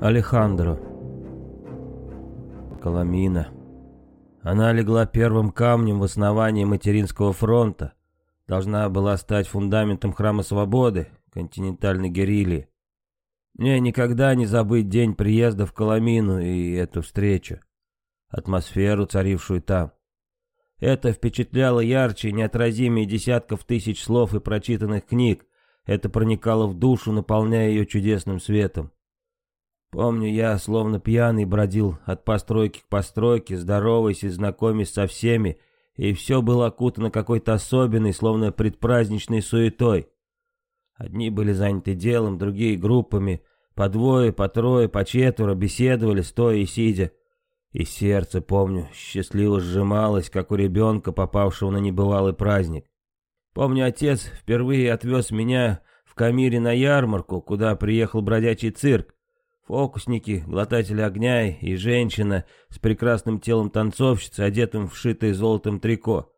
Алехандро. Коломина. Она легла первым камнем в основании материнского фронта. Должна была стать фундаментом храма свободы, континентальной герильи. Мне никогда не забыть день приезда в Коломину и эту встречу. Атмосферу, царившую там. Это впечатляло ярче и неотразимее десятков тысяч слов и прочитанных книг. Это проникало в душу, наполняя ее чудесным светом. Помню, я, словно пьяный, бродил от постройки к постройке, здороваясь и знакомясь со всеми, и все было окутано какой-то особенной, словно предпраздничной суетой. Одни были заняты делом, другие группами, по двое, по трое, по четверо беседовали, стоя и сидя. И сердце, помню, счастливо сжималось, как у ребенка, попавшего на небывалый праздник. Помню, отец впервые отвез меня в Камире на ярмарку, куда приехал бродячий цирк. Фокусники, глотатели огня и женщина с прекрасным телом танцовщицы, одетым в шитое золотом трико.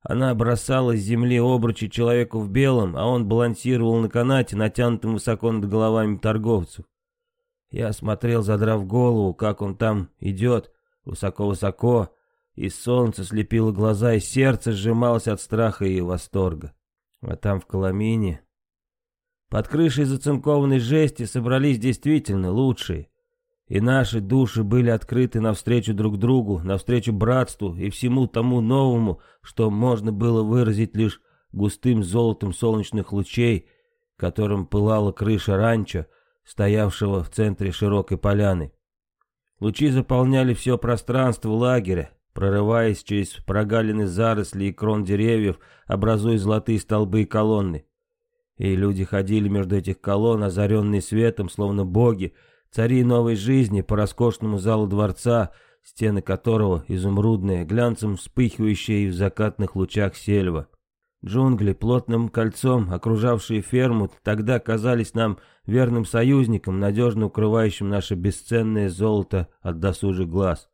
Она бросала с земли обручи человеку в белом, а он балансировал на канате, натянутом высоко над головами торговцев. Я смотрел, задрав голову, как он там идет, высоко-высоко, и солнце слепило глаза, и сердце сжималось от страха и восторга. А там в Коломине... Под крышей зацинкованной жести собрались действительно лучшие. И наши души были открыты навстречу друг другу, навстречу братству и всему тому новому, что можно было выразить лишь густым золотом солнечных лучей, которым пылала крыша ранчо, стоявшего в центре широкой поляны. Лучи заполняли все пространство лагеря, прорываясь через прогалины зарослей и крон деревьев, образуя золотые столбы и колонны. И люди ходили между этих колонн, озаренные светом, словно боги, цари новой жизни по роскошному залу дворца, стены которого изумрудные, глянцем вспыхивающие в закатных лучах сельва. Джунгли, плотным кольцом, окружавшие ферму, тогда казались нам верным союзником, надежно укрывающим наше бесценное золото от досужих глаз.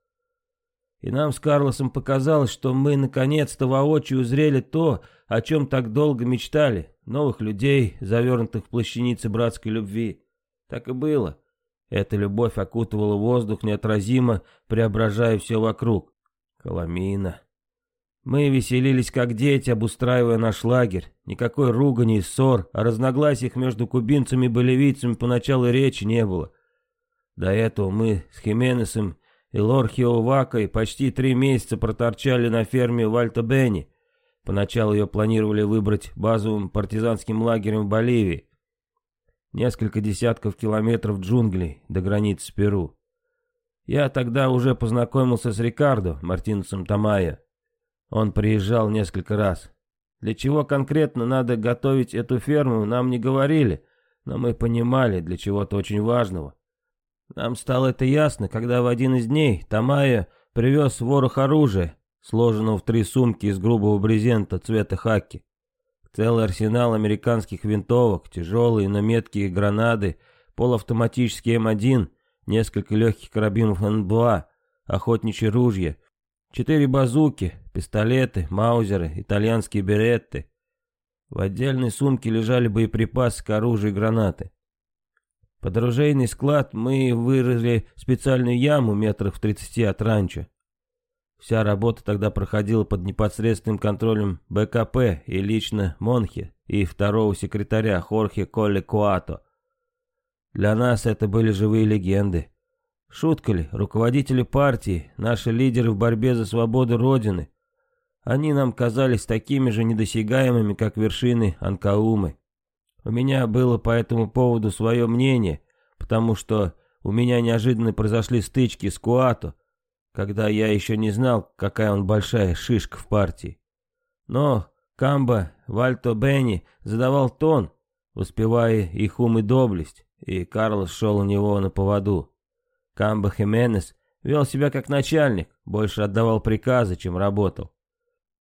И нам с Карлосом показалось, что мы наконец-то воочию узрели то, о чем так долго мечтали, новых людей, завернутых в плащаницы братской любви. Так и было. Эта любовь окутывала воздух неотразимо, преображая все вокруг. Коломина. Мы веселились как дети, обустраивая наш лагерь. Никакой ругани и ссор, о разногласиях между кубинцами и болевицами поначалу речи не было. До этого мы с Хименесом и Лорхио Вакой почти три месяца проторчали на ферме Вальто Бенни. Поначалу ее планировали выбрать базовым партизанским лагерем в Боливии. Несколько десятков километров джунглей до границы с Перу. Я тогда уже познакомился с Рикардо Мартинесом Тамая. Он приезжал несколько раз. Для чего конкретно надо готовить эту ферму, нам не говорили, но мы понимали, для чего-то очень важного. Нам стало это ясно, когда в один из дней Тамая привез ворох оружия, сложенного в три сумки из грубого брезента цвета хаки. Целый арсенал американских винтовок, тяжелые, но меткие гранаты, полуавтоматический М1, несколько легких карабинов Н2, охотничьи ружья, четыре базуки, пистолеты, маузеры, итальянские беретты. В отдельной сумке лежали боеприпасы к оружию и гранаты. Под оружейный склад мы вырыли специальную яму метров в 30 от ранчо. Вся работа тогда проходила под непосредственным контролем БКП и лично Монхи и второго секретаря Хорхе Колле Куато. Для нас это были живые легенды. Шутка ли, руководители партии, наши лидеры в борьбе за свободу Родины, они нам казались такими же недосягаемыми, как вершины Анкаумы. У меня было по этому поводу свое мнение, потому что у меня неожиданно произошли стычки с Куато, когда я еще не знал, какая он большая шишка в партии. Но Камба Вальто Бенни задавал тон, успевая их ум и доблесть, и Карлос шел у него на поводу. Камба Хименес вел себя как начальник, больше отдавал приказы, чем работал.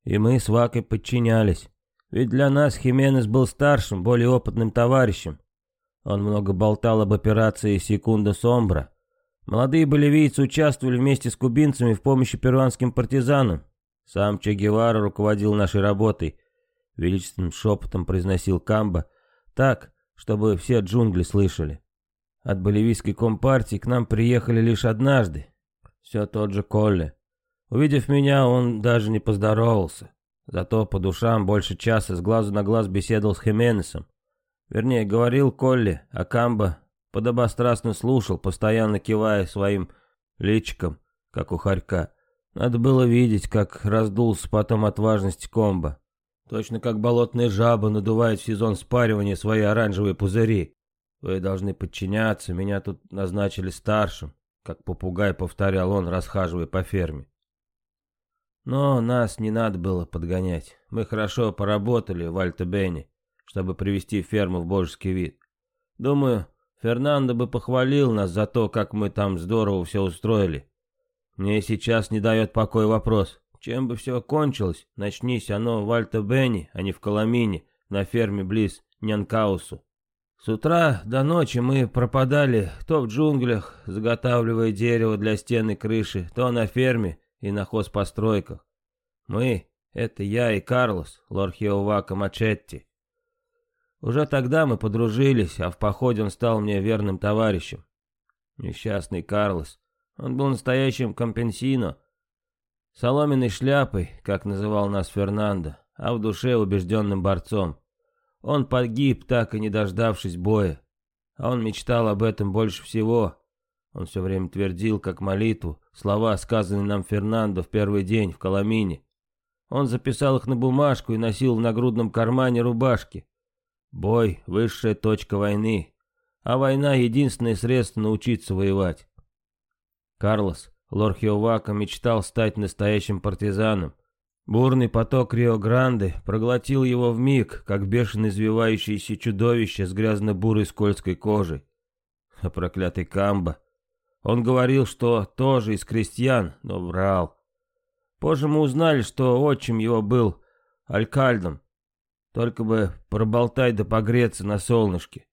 И мы с Вакой подчинялись. Ведь для нас Хименес был старшим, более опытным товарищем. Он много болтал об операции «Секунда Сомбра». Молодые боливийцы участвовали вместе с кубинцами в помощи перуанским партизанам. Сам Че Гевара руководил нашей работой. Величественным шепотом произносил Камба. Так, чтобы все джунгли слышали. от боливийской компартии к нам приехали лишь однажды. Все тот же Колли. Увидев меня, он даже не поздоровался. Зато по душам больше часа с глазу на глаз беседовал с Хименесом. Вернее, говорил Колли, а Камба подобострастно слушал, постоянно кивая своим личиком, как у хорька. Надо было видеть, как раздулся потом от важности комба. Точно как болотная жаба надувает в сезон спаривания свои оранжевые пузыри. Вы должны подчиняться, меня тут назначили старшим, как попугай повторял он, расхаживая по ферме. Но нас не надо было подгонять. Мы хорошо поработали в Альтебене, чтобы привести ферму в божеский вид. Думаю, Фернандо бы похвалил нас за то, как мы там здорово все устроили. Мне сейчас не дает покоя вопрос, чем бы все кончилось, начнись оно в Альто-Бенни, а не в Коломине, на ферме близ Нянкаусу. С утра до ночи мы пропадали то в джунглях, заготавливая дерево для стены крыши, то на ферме и на хозпостройках. Мы — это я и Карлос, Лорхиовака Мачетти. Уже тогда мы подружились, а в походе он стал мне верным товарищем. Несчастный Карлос он был настоящим компенсино, соломенной шляпой, как называл нас Фернандо, а в душе убежденным борцом. Он погиб, так и не дождавшись боя. А он мечтал об этом больше всего. Он все время твердил, как молитву, слова, сказанные нам Фернандо в первый день в Коломине. Он записал их на бумажку и носил в нагрудном кармане рубашки. Бой — высшая точка войны, а война — единственное средство научиться воевать. Карлос Лорхиовака мечтал стать настоящим партизаном. Бурный поток Рио-Гранде проглотил его в миг, как бешено извивающееся чудовище с грязно-бурой скользкой кожей. А проклятый Камба. Он говорил, что тоже из крестьян, но врал. Позже мы узнали, что отчим его был алькальдом. Только бы проболтать да погреться на солнышке.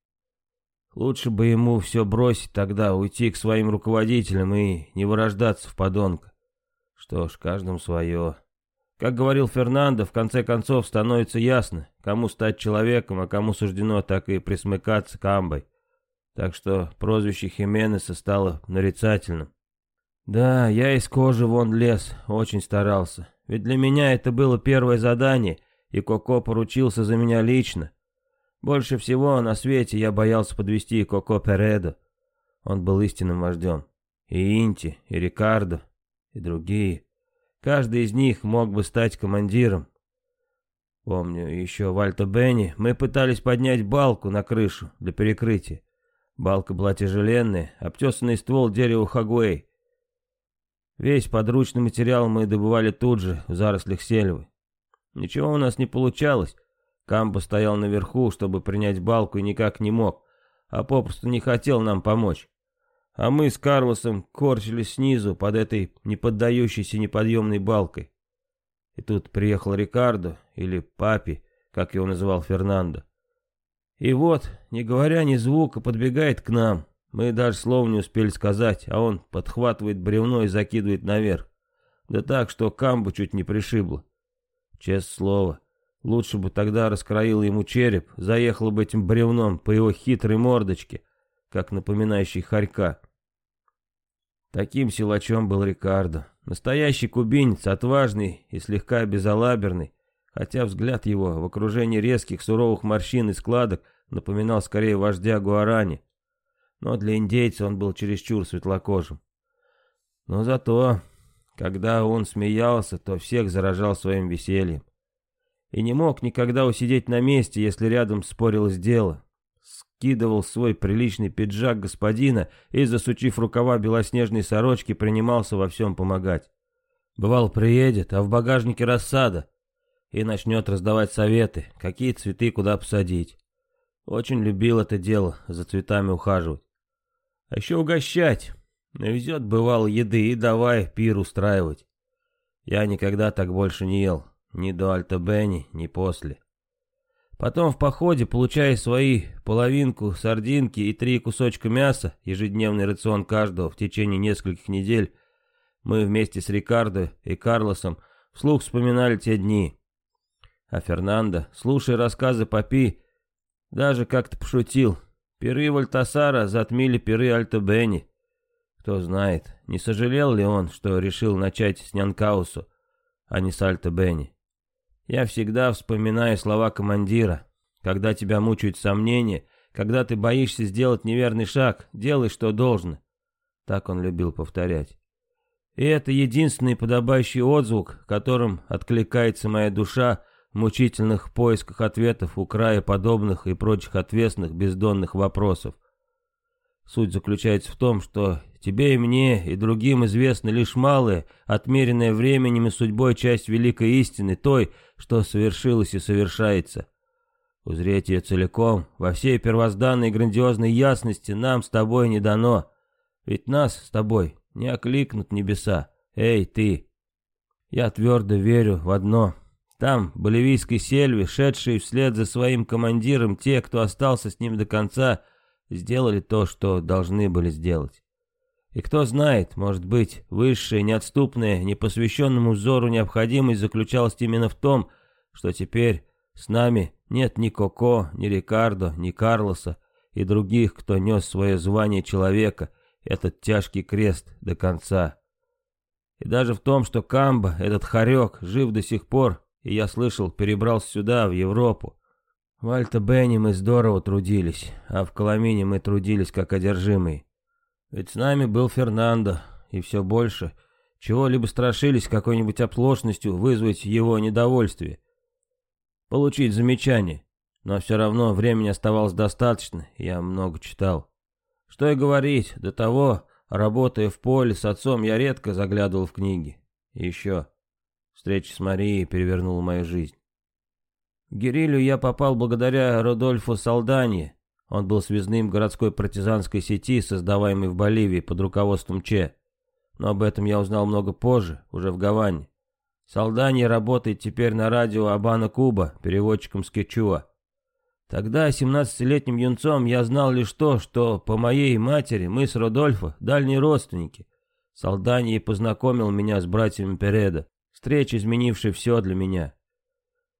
Лучше бы ему все бросить тогда, уйти к своим руководителям и не вырождаться в подонка. Что ж, каждому свое. Как говорил Фернандо, в конце концов становится ясно, кому стать человеком, а кому суждено так и присмыкаться к амбой. Так что прозвище Хименеса стало нарицательным. Да, я из кожи вон лез, очень старался. Ведь для меня это было первое задание, и Коко поручился за меня лично. Больше всего на свете я боялся подвести Коко Передо. Он был истинным вождем. И Инти, и Рикардо, и другие. Каждый из них мог бы стать командиром. Помню, еще в Альто Бенни мы пытались поднять балку на крышу для перекрытия. Балка была тяжеленная, обтесанный ствол дерева хагуэй. Весь подручный материал мы добывали тут же, в зарослях сельвы. Ничего у нас не получалось, Камбо стоял наверху, чтобы принять балку и никак не мог, а попросту не хотел нам помочь. А мы с Карлосом корчились снизу под этой неподдающейся неподъемной балкой. И тут приехал Рикардо, или Папи, как его называл Фернандо. И вот, не говоря ни звука, подбегает к нам. Мы даже слова не успели сказать, а он подхватывает бревно и закидывает наверх. Да так, что камбу чуть не пришибло. Честное слово, Лучше бы тогда раскроил ему череп, заехал бы этим бревном по его хитрой мордочке, как напоминающий хорька. Таким силачом был Рикардо. Настоящий кубинец, отважный и слегка безалаберный, хотя взгляд его в окружении резких суровых морщин и складок напоминал скорее вождя Гуарани. Но для индейца он был чересчур светлокожим. Но зато, когда он смеялся, то всех заражал своим весельем и не мог никогда усидеть на месте, если рядом спорилось дело. Скидывал свой приличный пиджак господина и, засучив рукава белоснежной сорочки, принимался во всем помогать. Бывал, приедет, а в багажнике рассада, и начнет раздавать советы, какие цветы куда посадить. Очень любил это дело, за цветами ухаживать. А еще угощать. Навезет, бывало, еды и давай пир устраивать. Я никогда так больше не ел. Ни до Альто-Бенни, ни после. Потом в походе, получая свои половинку сардинки и три кусочка мяса, ежедневный рацион каждого в течение нескольких недель, мы вместе с Рикардо и Карлосом вслух вспоминали те дни. А Фернандо, слушая рассказы Папи, даже как-то пошутил. Пиры Вальтасара затмили пиры Альтобени. Кто знает, не сожалел ли он, что решил начать с Нянкаусу, а не с Альтобени. Я всегда вспоминаю слова командира. Когда тебя мучают сомнения, когда ты боишься сделать неверный шаг, делай, что должно. Так он любил повторять. И это единственный подобающий отзвук, которым откликается моя душа мучительных поисках ответов у края подобных и прочих ответственных бездонных вопросов. Суть заключается в том, что тебе и мне, и другим известна лишь малая, отмеренная временем и судьбой часть великой истины, той, что совершилось и совершается. Узреть ее целиком, во всей первозданной грандиозной ясности нам с тобой не дано. Ведь нас с тобой не окликнут небеса. Эй, ты! Я твердо верю в одно. Там, в боливийской сельве, шедшие вслед за своим командиром, те, кто остался с ним до конца, сделали то, что должны были сделать. И кто знает, может быть, высшая, неотступная, непосвященному взору необходимость заключалась именно в том, что теперь с нами нет ни Коко, ни Рикардо, ни Карлоса и других, кто нес свое звание человека, этот тяжкий крест до конца. И даже в том, что Камба, этот хорек, жив до сих пор, и я слышал, перебрался сюда, в Европу. В Альто-Бенни мы здорово трудились, а в Коломине мы трудились как одержимые. Ведь с нами был Фернандо, и все больше. Чего-либо страшились какой-нибудь оплошностью вызвать его недовольствие получить замечание, но все равно времени оставалось достаточно, я много читал. Что и говорить, до того, работая в поле с отцом, я редко заглядывал в книги. И еще, встреча с Марией перевернула мою жизнь. В Герилю я попал благодаря Родольфу Салдане. Он был связным городской партизанской сети, создаваемой в Боливии под руководством Че. Но об этом я узнал много позже, уже в Гаване. Салдани работает теперь на радио Абана Куба, переводчиком с Кечуа. Тогда, 17-летним юнцом, я знал лишь то, что по моей матери мы с Родольфо дальние родственники. Салдани познакомил меня с братьями Переда, встреча, изменившая все для меня.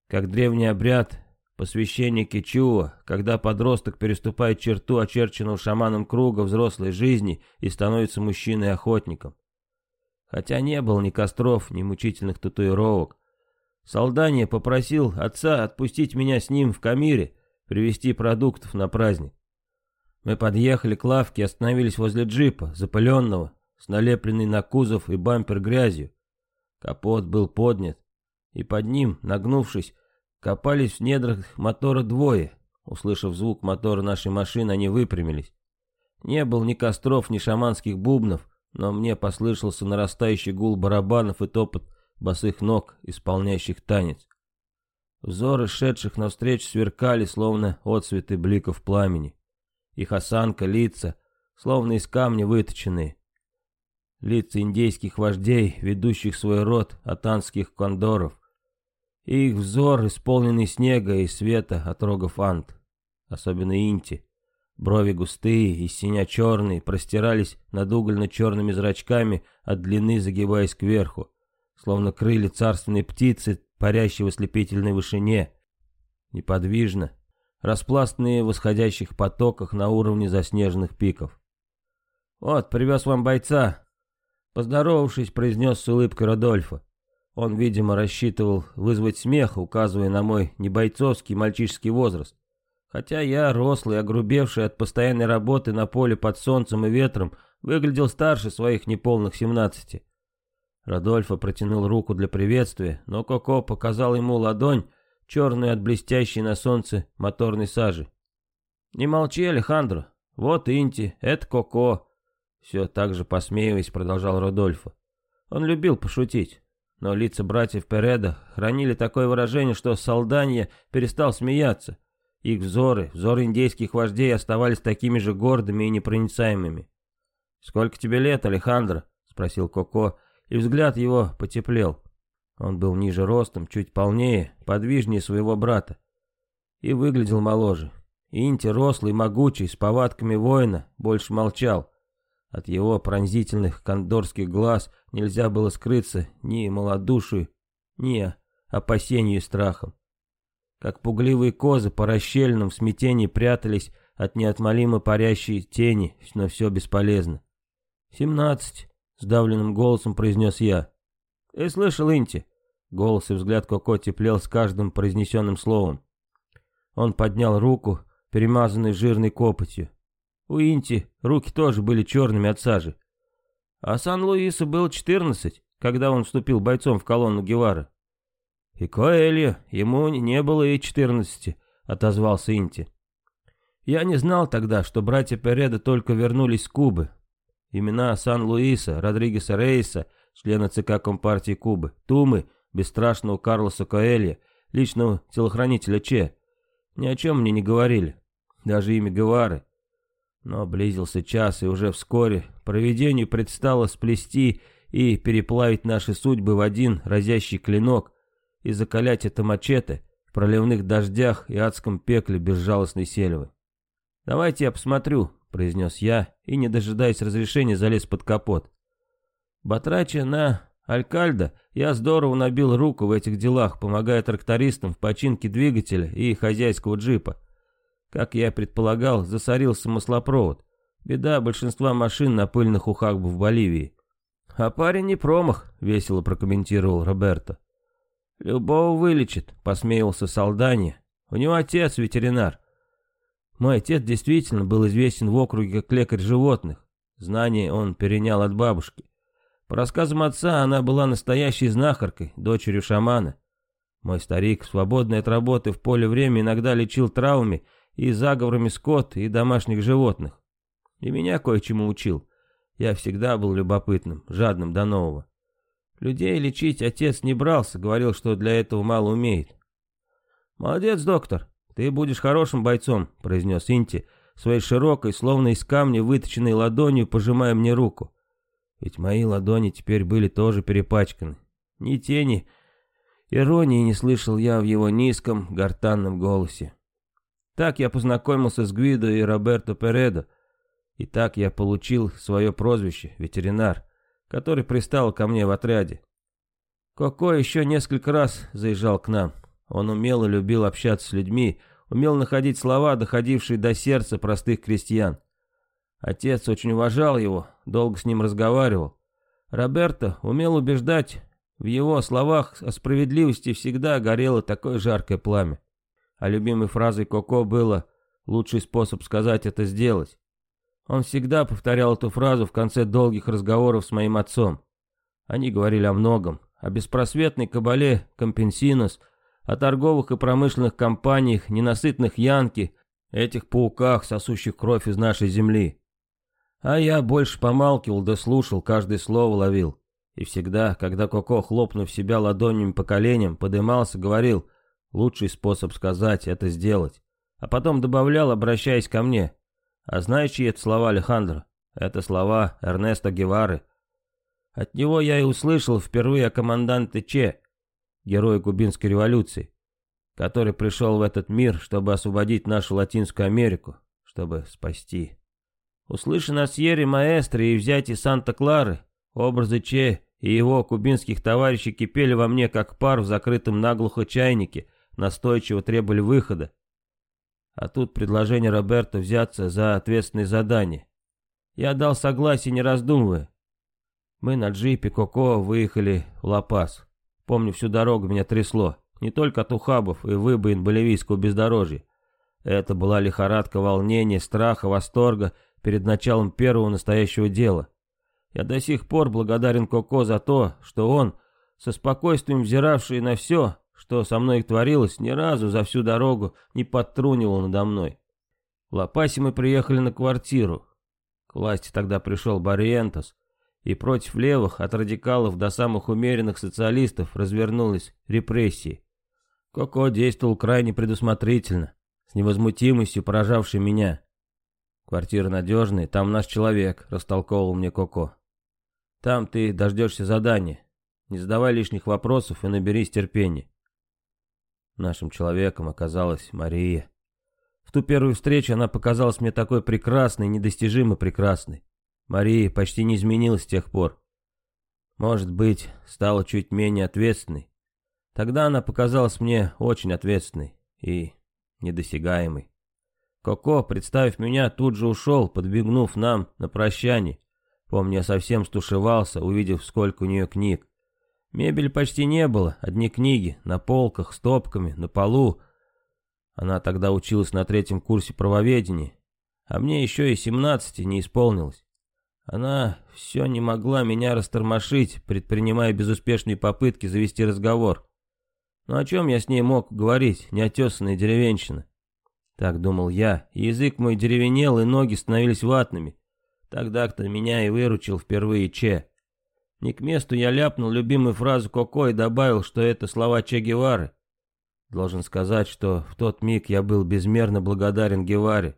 Как древний обряд посвящения Кечуа, когда подросток переступает черту очерченного шаманом круга взрослой жизни и становится мужчиной-охотником. Хотя не было ни костров, ни мучительных татуировок. Солдания попросил отца отпустить меня с ним в Камире, привезти продуктов на праздник. Мы подъехали к лавке и остановились возле джипа, запыленного, с налепленной на кузов и бампер грязью. Капот был поднят, и под ним, нагнувшись, копались в недрах мотора двое. Услышав звук мотора нашей машины, они выпрямились. Не было ни костров, ни шаманских бубнов, но мне послышался нарастающий гул барабанов и топот босых ног, исполняющих танец. Взоры шедших навстречу сверкали, словно отцветы бликов пламени. Их осанка, лица, словно из камня выточенные. Лица индейских вождей, ведущих свой род атанских кондоров. И их взор, исполненный снега и света от рогов ант, особенно инти. Брови густые и синя-черные простирались над угольно-черными зрачками, от длины загибаясь кверху, словно крылья царственной птицы, парящей в ослепительной вышине. Неподвижно, распластанные в восходящих потоках на уровне заснеженных пиков. «Вот, привез вам бойца!» Поздоровавшись, произнес с улыбкой Родольфа. Он, видимо, рассчитывал вызвать смех, указывая на мой небойцовский мальчишеский возраст. Хотя я, рослый, огрубевший от постоянной работы на поле под солнцем и ветром, выглядел старше своих неполных семнадцати. Радольфо протянул руку для приветствия, но Коко показал ему ладонь, черную от блестящей на солнце моторной сажи. «Не молчи, Алехандро. Вот Инти, это Коко». Все так же посмеиваясь, продолжал Родольфо. Он любил пошутить, но лица братьев Переда хранили такое выражение, что Салданья перестал смеяться. Их взоры, взоры индейских вождей оставались такими же гордыми и непроницаемыми. «Сколько тебе лет, Алехандро?» — спросил Коко, и взгляд его потеплел. Он был ниже ростом, чуть полнее, подвижнее своего брата. И выглядел моложе. Инти, рослый, могучий, с повадками воина, больше молчал. От его пронзительных кондорских глаз нельзя было скрыться ни малодушию, ни опасению и страхом. Как пугливые козы по расщельным в смятении прятались от неотмолимо парящей тени, но все бесполезно. «Семнадцать», — сдавленным голосом произнес я. «Ты слышал, Инти?» Голос и взгляд Коко теплел с каждым произнесенным словом. Он поднял руку, перемазанной жирной копотью. У Инти руки тоже были черными от сажи. А Сан-Луису было четырнадцать, когда он вступил бойцом в колонну Гевара. И Коэльо, ему не было и четырнадцати, отозвался Инти. Я не знал тогда, что братья Переда только вернулись с Кубы. Имена Сан-Луиса, Родригеса Рейса, члена ЦК Компартии Кубы, Тумы, бесстрашного Карлоса Коэлья, личного телохранителя Че. Ни о чем мне не говорили, даже имя Гевары. Но близился час, и уже вскоре проведению предстало сплести и переплавить наши судьбы в один разящий клинок и закалять это мачете в проливных дождях и адском пекле безжалостной сельвы. «Давайте я посмотрю», — произнес я, и, не дожидаясь разрешения, залез под капот. Батрача на Алькальда я здорово набил руку в этих делах, помогая трактористам в починке двигателя и хозяйского джипа. Как я предполагал, засорился маслопровод. Беда большинства машин на пыльных ухабах в Боливии. «А парень не промах», — весело прокомментировал Роберто. «Любого вылечит», — посмеялся Салдани. «У него отец ветеринар. Мой отец действительно был известен в округе как лекарь животных. Знания он перенял от бабушки. По рассказам отца, она была настоящей знахаркой, дочерью шамана. Мой старик, свободный от работы в поле время, иногда лечил травмами и заговорами скот и домашних животных. И меня кое-чему учил. Я всегда был любопытным, жадным до нового. Людей лечить отец не брался, говорил, что для этого мало умеет. «Молодец, доктор, ты будешь хорошим бойцом», — произнес Инти, своей широкой, словно из камня выточенной ладонью, пожимая мне руку. Ведь мои ладони теперь были тоже перепачканы. Ни тени иронии не слышал я в его низком, гортанном голосе. Так я познакомился с Гвидо и Роберто Передо, и так я получил свое прозвище, ветеринар, который пристал ко мне в отряде. Коко еще несколько раз заезжал к нам. Он умел и любил общаться с людьми, умел находить слова, доходившие до сердца простых крестьян. Отец очень уважал его, долго с ним разговаривал. Роберто умел убеждать, в его словах о справедливости всегда горело такое жаркое пламя. А любимой фразой Коко было «лучший способ сказать это сделать». Он всегда повторял эту фразу в конце долгих разговоров с моим отцом. Они говорили о многом, о беспросветной кабале Компенсинос, о торговых и промышленных компаниях, ненасытных Янки, этих пауках, сосущих кровь из нашей земли. А я больше помалкивал да слушал, каждое слово ловил. И всегда, когда Коко, хлопнув себя ладонями по коленям, подымался, говорил, лучший способ сказать — это сделать. А потом добавлял, обращаясь ко мне, а знаешь, чьи это слова, Алехандро? Это слова Эрнеста Гевары. От него я и услышал впервые о команданте Че, герое кубинской революции, который пришел в этот мир, чтобы освободить нашу Латинскую Америку, чтобы спасти. Услышан о Сьерре Маэстро и взятии Санта-Клары, образы Че и его кубинских товарищей кипели во мне, как пар в закрытом наглухо чайнике, настойчиво требовали выхода. А тут предложение Роберта взяться за ответственное задание. Я дал согласие, не раздумывая. Мы на джипе Коко выехали в Ла-Пас. Помню, всю дорогу меня трясло. Не только от ухабов и выбоин боливийского бездорожья. Это была лихорадка волнения, страха, восторга перед началом первого настоящего дела. Я до сих пор благодарен Коко за то, что он, со спокойствием взиравший на все, что со мной творилось, ни разу за всю дорогу не подтрунивал надо мной. В Лопасе мы приехали на квартиру. К власти тогда пришел Барриентос, и против левых, от радикалов до самых умеренных социалистов, развернулись репрессии. Коко действовал крайне предусмотрительно, с невозмутимостью поражавшей меня. Квартира надежная, там наш человек, растолковывал мне Коко. Там ты дождешься задания. Не задавай лишних вопросов и наберись терпения. Нашим человеком оказалась Мария. В ту первую встречу она показалась мне такой прекрасной, недостижимо прекрасной. Мария почти не изменилась с тех пор. Может быть, стала чуть менее ответственной. Тогда она показалась мне очень ответственной и недосягаемой. Коко, представив меня, тут же ушел, подбегнув нам на прощание. Помню, я совсем стушевался, увидев, сколько у нее книг. Мебели почти не было, одни книги, на полках, стопками, на полу. Она тогда училась на третьем курсе правоведения, а мне еще и семнадцати не исполнилось. Она все не могла меня растормошить, предпринимая безуспешные попытки завести разговор. Но о чем я с ней мог говорить, неотесанная деревенщина? Так думал я, и язык мой деревенел, и ноги становились ватными. Тогда-то меня и выручил впервые Че. Не к месту я ляпнул любимую фразу Коко и добавил, что это слова Че Гевары. Должен сказать, что в тот миг я был безмерно благодарен Геваре.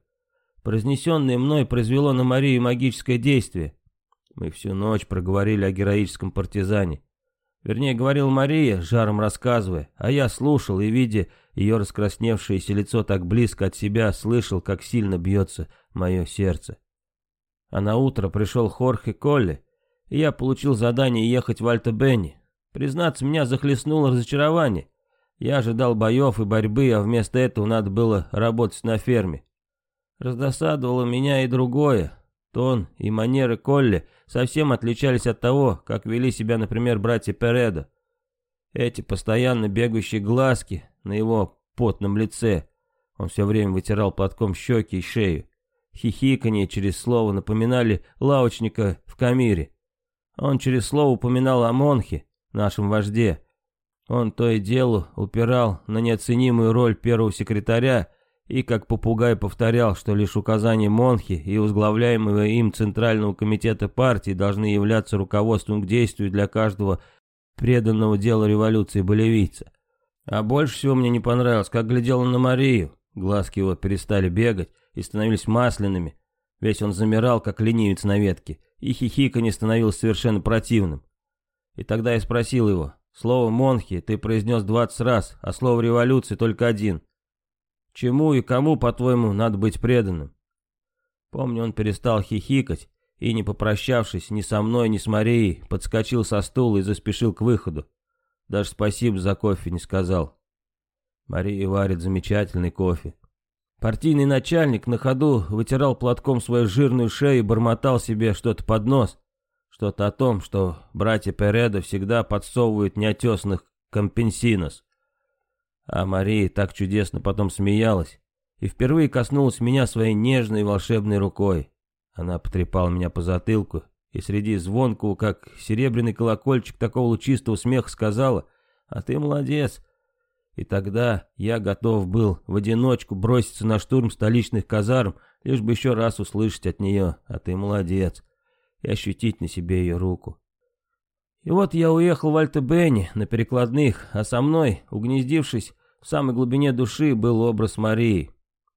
Произнесенное мной произвело на Марию магическое действие. Мы всю ночь проговорили о героическом партизане. Вернее, говорил Мария, жаром рассказывая, а я слушал и, видя ее раскрасневшееся лицо так близко от себя, слышал, как сильно бьется мое сердце. А на утро пришел Хорхе Колли, я получил задание ехать в Альто-Бенни. Признаться, меня захлестнуло разочарование. Я ожидал боев и борьбы, а вместо этого надо было работать на ферме. Раздосадовало меня и другое. Тон и манеры Колли совсем отличались от того, как вели себя, например, братья Передо. Эти постоянно бегающие глазки на его потном лице. Он все время вытирал платком щеки и шею. Хихиканье через слово напоминали лавочника в камире. Он через слово упоминал о Монхе, нашем вожде. Он то и дело упирал на неоценимую роль первого секретаря и как попугай повторял, что лишь указания Монхи и возглавляемого им Центрального комитета партии должны являться руководством к действию для каждого преданного делу революции боливийца. А больше всего мне не понравилось, как глядел он на Марию. Глазки его перестали бегать и становились масляными. Весь он замирал, как ленивец на ветке, и хихиканье становилось совершенно противным. И тогда я спросил его, слово «монхи» ты произнес двадцать раз, а слово «революция» только один. Чему и кому, по-твоему, надо быть преданным? Помню, он перестал хихикать и, не попрощавшись ни со мной, ни с Марией, подскочил со стула и заспешил к выходу. Даже спасибо за кофе не сказал. Мария варит замечательный кофе. Партийный начальник на ходу вытирал платком свою жирную шею и бормотал себе что-то под нос. Что-то о том, что братья Переда всегда подсовывают неотесных компенсинос. А Мария так чудесно потом смеялась и впервые коснулась меня своей нежной волшебной рукой. Она потрепала меня по затылку и среди звонкого, как серебряный колокольчик такого лучистого смеха сказала, «А ты молодец!» И тогда я готов был в одиночку броситься на штурм столичных казарм, лишь бы еще раз услышать от нее, «А ты молодец!» и ощутить на себе ее руку. И вот я уехал в Альтебене на перекладных, а со мной, угнездившись в самой глубине души, был образ Марии.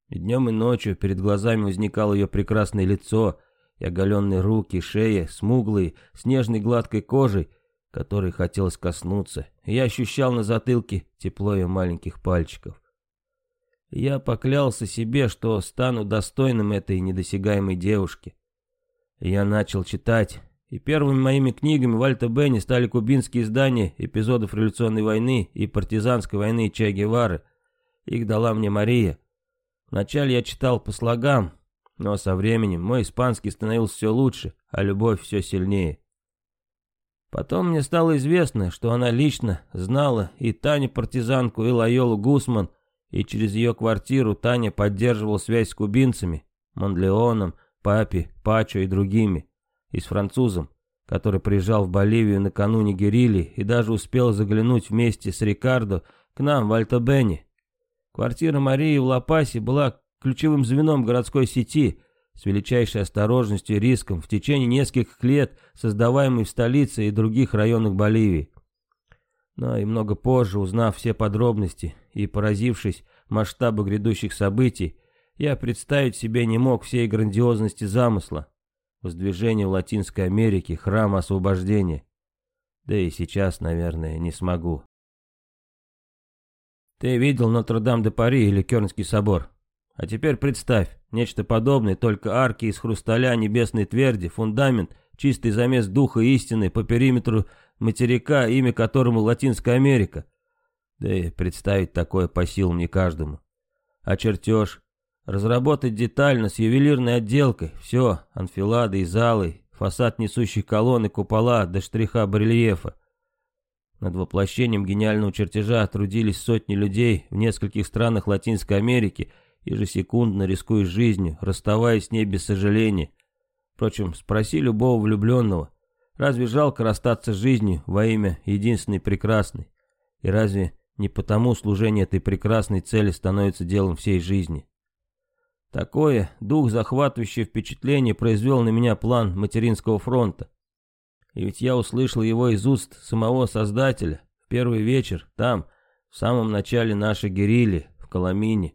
И днем и ночью перед глазами возникало ее прекрасное лицо, и оголенные руки, шея, смуглые, с нежной гладкой кожей, которой хотелось коснуться, и я ощущал на затылке тепло ее маленьких пальчиков. Я поклялся себе, что стану достойным этой недосягаемой девушки. Я начал читать и первыми моими книгами в Альто-Бене стали кубинские издания эпизодов революционной войны и партизанской войны Че Гевары. Их дала мне Мария. Вначале я читал по слогам, но со временем мой испанский становился все лучше, а любовь все сильнее. Потом мне стало известно, что она лично знала и Таню партизанку, и Лайолу Гусман, и через ее квартиру Таня поддерживала связь с кубинцами, Мондлеоном, Папи, Пачо и другими и с французом, который приезжал в Боливию накануне Герили и даже успел заглянуть вместе с Рикардо к нам в Альтобене. Квартира Марии в Лапасе была ключевым звеном городской сети, с величайшей осторожностью и риском в течение нескольких лет создаваемой в столице и других районах Боливии. Но и много позже, узнав все подробности и поразившись масштабу грядущих событий, я представить себе не мог всей грандиозности замысла воздвижение в Латинской Америке храма освобождения. Да и сейчас, наверное, не смогу. Ты видел Нотр-Дам-де-Пари или Кернский собор? А теперь представь, нечто подобное, только арки из хрусталя небесной тверди, фундамент, чистый замес духа истины по периметру материка, имя которому Латинская Америка. Да и представить такое по силам не каждому. А чертеж, Разработать детально, с ювелирной отделкой. Все, анфилады и залы, фасад несущих колонн и купола до штриха барельефа. Над воплощением гениального чертежа трудились сотни людей в нескольких странах Латинской Америки, ежесекундно рискуя жизнью, расставаясь с ней без сожаления. Впрочем, спроси любого влюбленного, разве жалко расстаться с жизнью во имя единственной прекрасной? И разве не потому служение этой прекрасной цели становится делом всей жизни? Такое дух захватывающее впечатление произвел на меня план материнского фронта. И ведь я услышал его из уст самого Создателя в первый вечер, там, в самом начале нашей герили, в Коломине.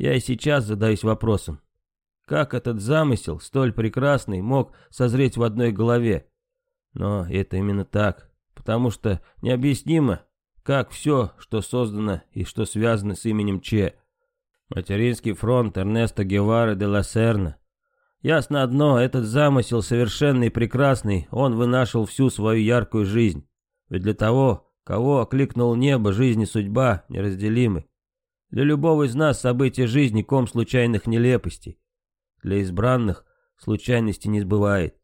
Я и сейчас задаюсь вопросом, как этот замысел, столь прекрасный, мог созреть в одной голове? Но это именно так, потому что необъяснимо, как все, что создано и что связано с именем Че. Материнский фронт Эрнеста Гевары де ла Серна Ясно одно, этот замысел совершенный и прекрасный, он вынашивал всю свою яркую жизнь. Ведь для того, кого окликнул небо, жизнь и судьба неразделимы. Для любого из нас события жизни ком случайных нелепостей. Для избранных случайности не сбывает.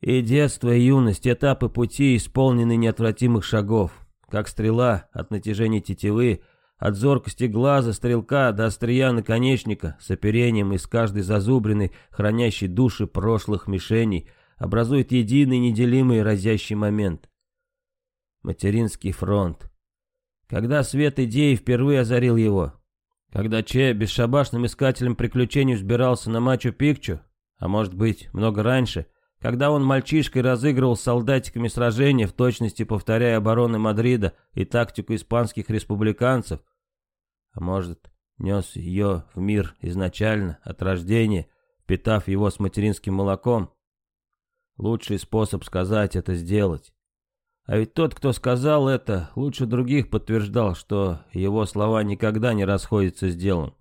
И детство, и юность, этапы пути, исполнены неотвратимых шагов. Как стрела от натяжения тетивы, от зоркости глаза стрелка до острия наконечника с оперением из каждой зазубрины, хранящей души прошлых мишеней, образует единый неделимый разящий момент. Материнский фронт. Когда свет идеи впервые озарил его. Когда Че бесшабашным искателем приключений взбирался на Мачу-Пикчу, а может быть, много раньше, когда он мальчишкой разыгрывал с солдатиками сражения, в точности повторяя обороны Мадрида и тактику испанских республиканцев, а может, нес ее в мир изначально, от рождения, питав его с материнским молоком. Лучший способ сказать это сделать. А ведь тот, кто сказал это, лучше других подтверждал, что его слова никогда не расходятся с делом.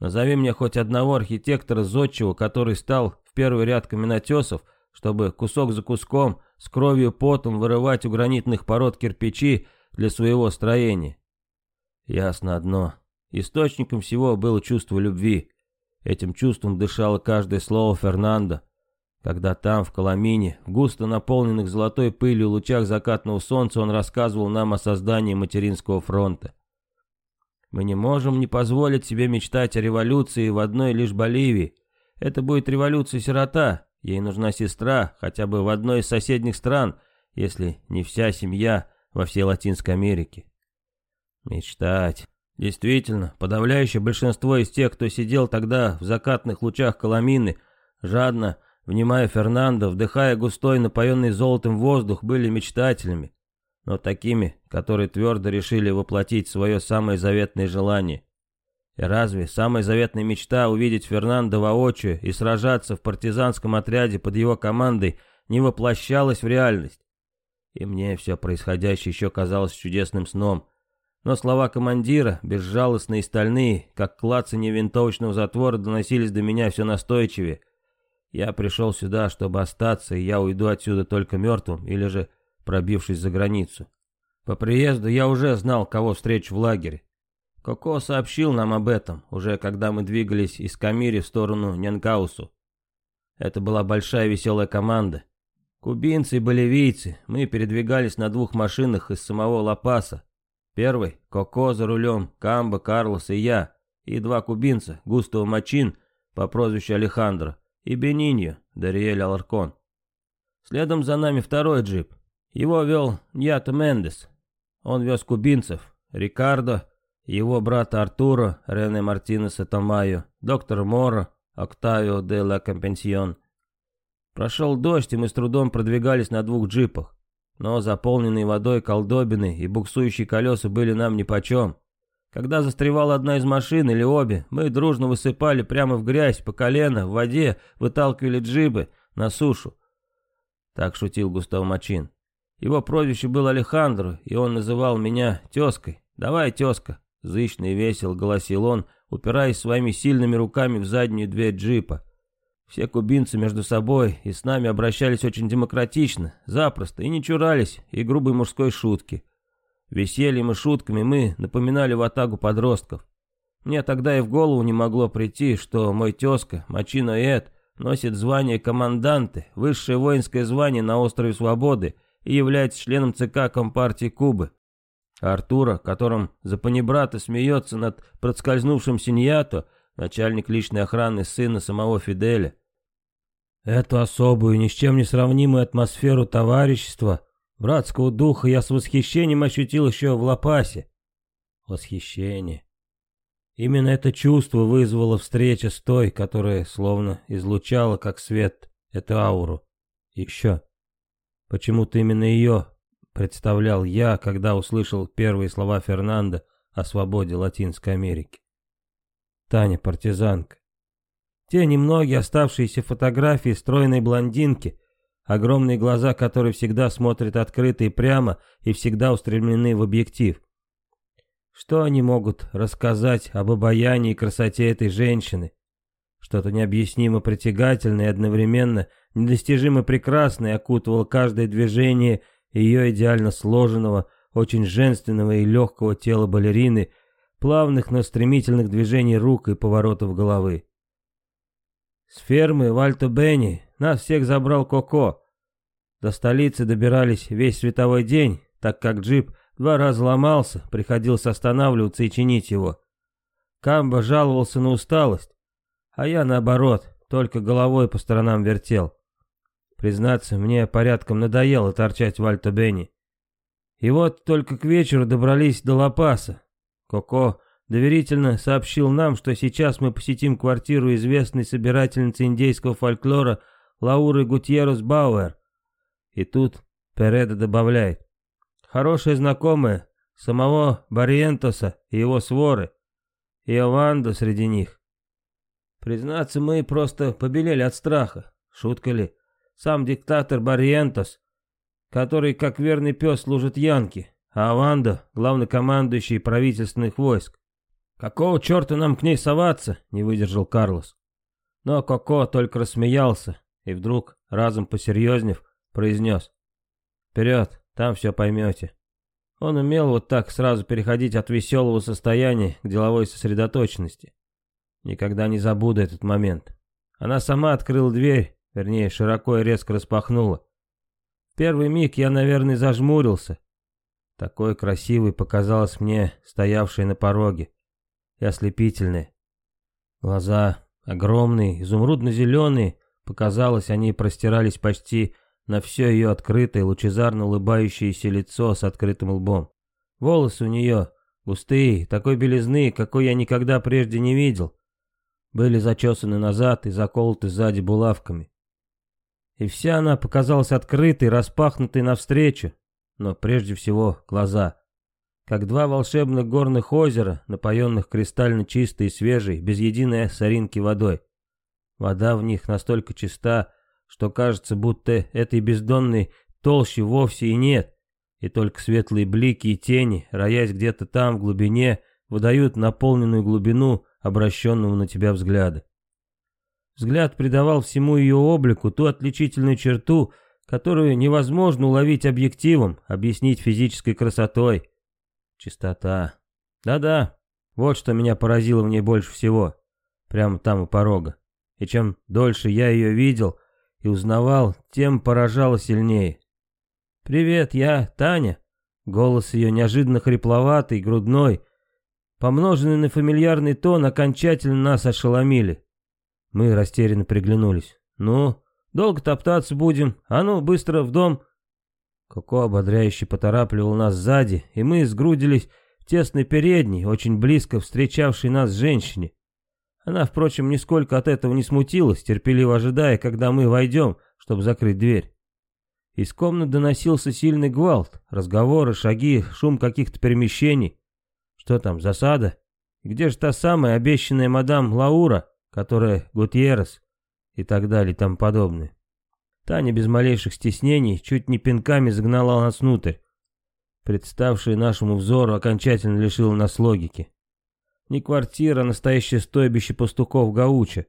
Назови мне хоть одного архитектора зодчего, который стал в первый ряд каменотесов, чтобы кусок за куском, с кровью потом вырывать у гранитных пород кирпичи для своего строения. Ясно одно. Источником всего было чувство любви. Этим чувством дышало каждое слово Фернандо, когда там, в Коломине, в густо наполненных золотой пылью лучах закатного солнца он рассказывал нам о создании материнского фронта. Мы не можем не позволить себе мечтать о революции в одной лишь Боливии. Это будет революция-сирота, ей нужна сестра, хотя бы в одной из соседних стран, если не вся семья во всей Латинской Америке. Мечтать. Действительно, подавляющее большинство из тех, кто сидел тогда в закатных лучах Коломины, жадно, внимая Фернандо, вдыхая густой, напоенный золотом воздух, были мечтателями, но такими, которые твердо решили воплотить свое самое заветное желание. И разве самая заветная мечта увидеть Фернандо воочию и сражаться в партизанском отряде под его командой не воплощалась в реальность? И мне все происходящее еще казалось чудесным сном – но слова командира, безжалостные и стальные, как клацанье винтовочного затвора, доносились до меня все настойчивее. Я пришел сюда, чтобы остаться, и я уйду отсюда только мертвым, или же пробившись за границу. По приезду я уже знал, кого встречу в лагере. Коко сообщил нам об этом, уже когда мы двигались из Камири в сторону Нянкаусу. Это была большая веселая команда. Кубинцы и боливийцы, мы передвигались на двух машинах из самого Лапаса, Первый — Коко за рулем, Камбо, Карлос и я, и два кубинца, Густаво Мачин по прозвищу Алехандро и Бениньо, Дариэль Аларкон. Следом за нами второй джип. Его вел Ньято Мендес. Он вез кубинцев, Рикардо, его брата Артуро, Рене Мартинеса Томайо, доктор Моро, Октавио де ла Компенсион. Прошел дождь, и мы с трудом продвигались на двух джипах. Но заполненные водой колдобины и буксующие колеса были нам нипочем. Когда застревала одна из машин или обе, мы дружно высыпали прямо в грязь, по колено, в воде, выталкивали джибы на сушу. Так шутил Густав Мачин. Его прозвище было Алехандро, и он называл меня тезкой. «Давай, тезка!» — зычно и весел голосил он, упираясь своими сильными руками в заднюю дверь джипа. Все кубинцы между собой и с нами обращались очень демократично, запросто и не чурались и грубой мужской шутки. Весельем и шутками мы напоминали ватагу подростков. Мне тогда и в голову не могло прийти, что мой тезка, Мачино Эд, носит звание команданты, высшее воинское звание на острове Свободы и является членом ЦК Компартии Кубы. А Артура, которым за панибрата смеется над проскользнувшим синьято, начальник личной охраны сына самого Фиделя. Эту особую, ни с чем не сравнимую атмосферу товарищества, братского духа я с восхищением ощутил еще в Лапасе. Восхищение. Именно это чувство вызвало встреча с той, которая словно излучала, как свет, эту ауру. Еще. Почему-то именно ее представлял я, когда услышал первые слова Фернанда о свободе Латинской Америки. Таня партизанка. Те немногие оставшиеся фотографии стройной блондинки, огромные глаза, которые всегда смотрят открыто и прямо и всегда устремлены в объектив. Что они могут рассказать об обаянии и красоте этой женщины? Что-то необъяснимо притягательное и одновременно недостижимо прекрасное окутывало каждое движение ее идеально сложенного, очень женственного и легкого тела балерины, плавных, но стремительных движений рук и поворотов головы. С фермы Вальто Бенни нас всех забрал Коко. До столицы добирались весь световой день, так как джип Два раза ломался, приходилось останавливаться и чинить его. Камба жаловался на усталость, а я наоборот, только головой по сторонам вертел. Признаться, мне порядком надоело торчать в Альто-Бенни. И вот только к вечеру добрались до Лапаса. Коко доверительно сообщил нам, что сейчас мы посетим квартиру известной собирательницы индейского фольклора Лауры Гутьерос Бауэр. И тут Переда добавляет. Хорошая знакомая самого Бариентоса и его своры, и Ованда среди них. Признаться, мы просто побелели от страха. Шутка ли? Сам диктатор Бариентос, который как верный пес служит Янке, а Аванда — главнокомандующий правительственных войск. «Какого черта нам к ней соваться?» — не выдержал Карлос. Но Коко только рассмеялся и вдруг, разом посерьезнев, произнес. «Вперед, там все поймете. Он умел вот так сразу переходить от веселого состояния к деловой сосредоточенности. Никогда не забуду этот момент. Она сама открыла дверь, вернее, широко и резко распахнула. В первый миг я, наверное, зажмурился. Такой красивой показалась мне стоявшая на пороге. И ослепительная. Глаза огромные, изумрудно-зеленые, показалось, они простирались почти на все ее открытое, лучезарно улыбающееся лицо с открытым лбом. Волосы у нее густые, такой белизны, какой я никогда прежде не видел, были зачесаны назад и заколоты сзади булавками. И вся она показалась открытой, распахнутой навстречу, но прежде всего глаза. Как два волшебных горных озера, напоенных кристально чистой и свежей, без единой соринки водой. Вода в них настолько чиста, что кажется, будто этой бездонной толщи вовсе и нет, и только светлые блики и тени, роясь где-то там в глубине, выдают наполненную глубину обращенного на тебя взгляда. Взгляд придавал всему ее облику ту отличительную черту, которую невозможно уловить объективом, объяснить физической красотой. Чистота. Да-да, вот что меня поразило в ней больше всего, прямо там у порога. И чем дольше я ее видел, и узнавал, тем поражало сильнее. «Привет, я Таня». Голос ее неожиданно хрипловатый, грудной, помноженный на фамильярный тон, окончательно нас ошеломили. Мы растерянно приглянулись. «Ну, долго топтаться будем? А ну, быстро в дом!» Коко ободряюще поторапливал нас сзади, и мы сгрудились в тесной передней, очень близко встречавшей нас женщине. Она, впрочем, нисколько от этого не смутилась, терпеливо ожидая, когда мы войдем, чтобы закрыть дверь. Из комнаты доносился сильный гвалт, разговоры, шаги, шум каких-то перемещений. Что там, засада? Где же та самая обещанная мадам Лаура, которая Гутьеррес и так далее и тому подобное? Таня без малейших стеснений чуть не пинками загнала нас внутрь. Представшая нашему взору окончательно лишила нас логики. Не квартира, а настоящее стойбище пастухов Гауча.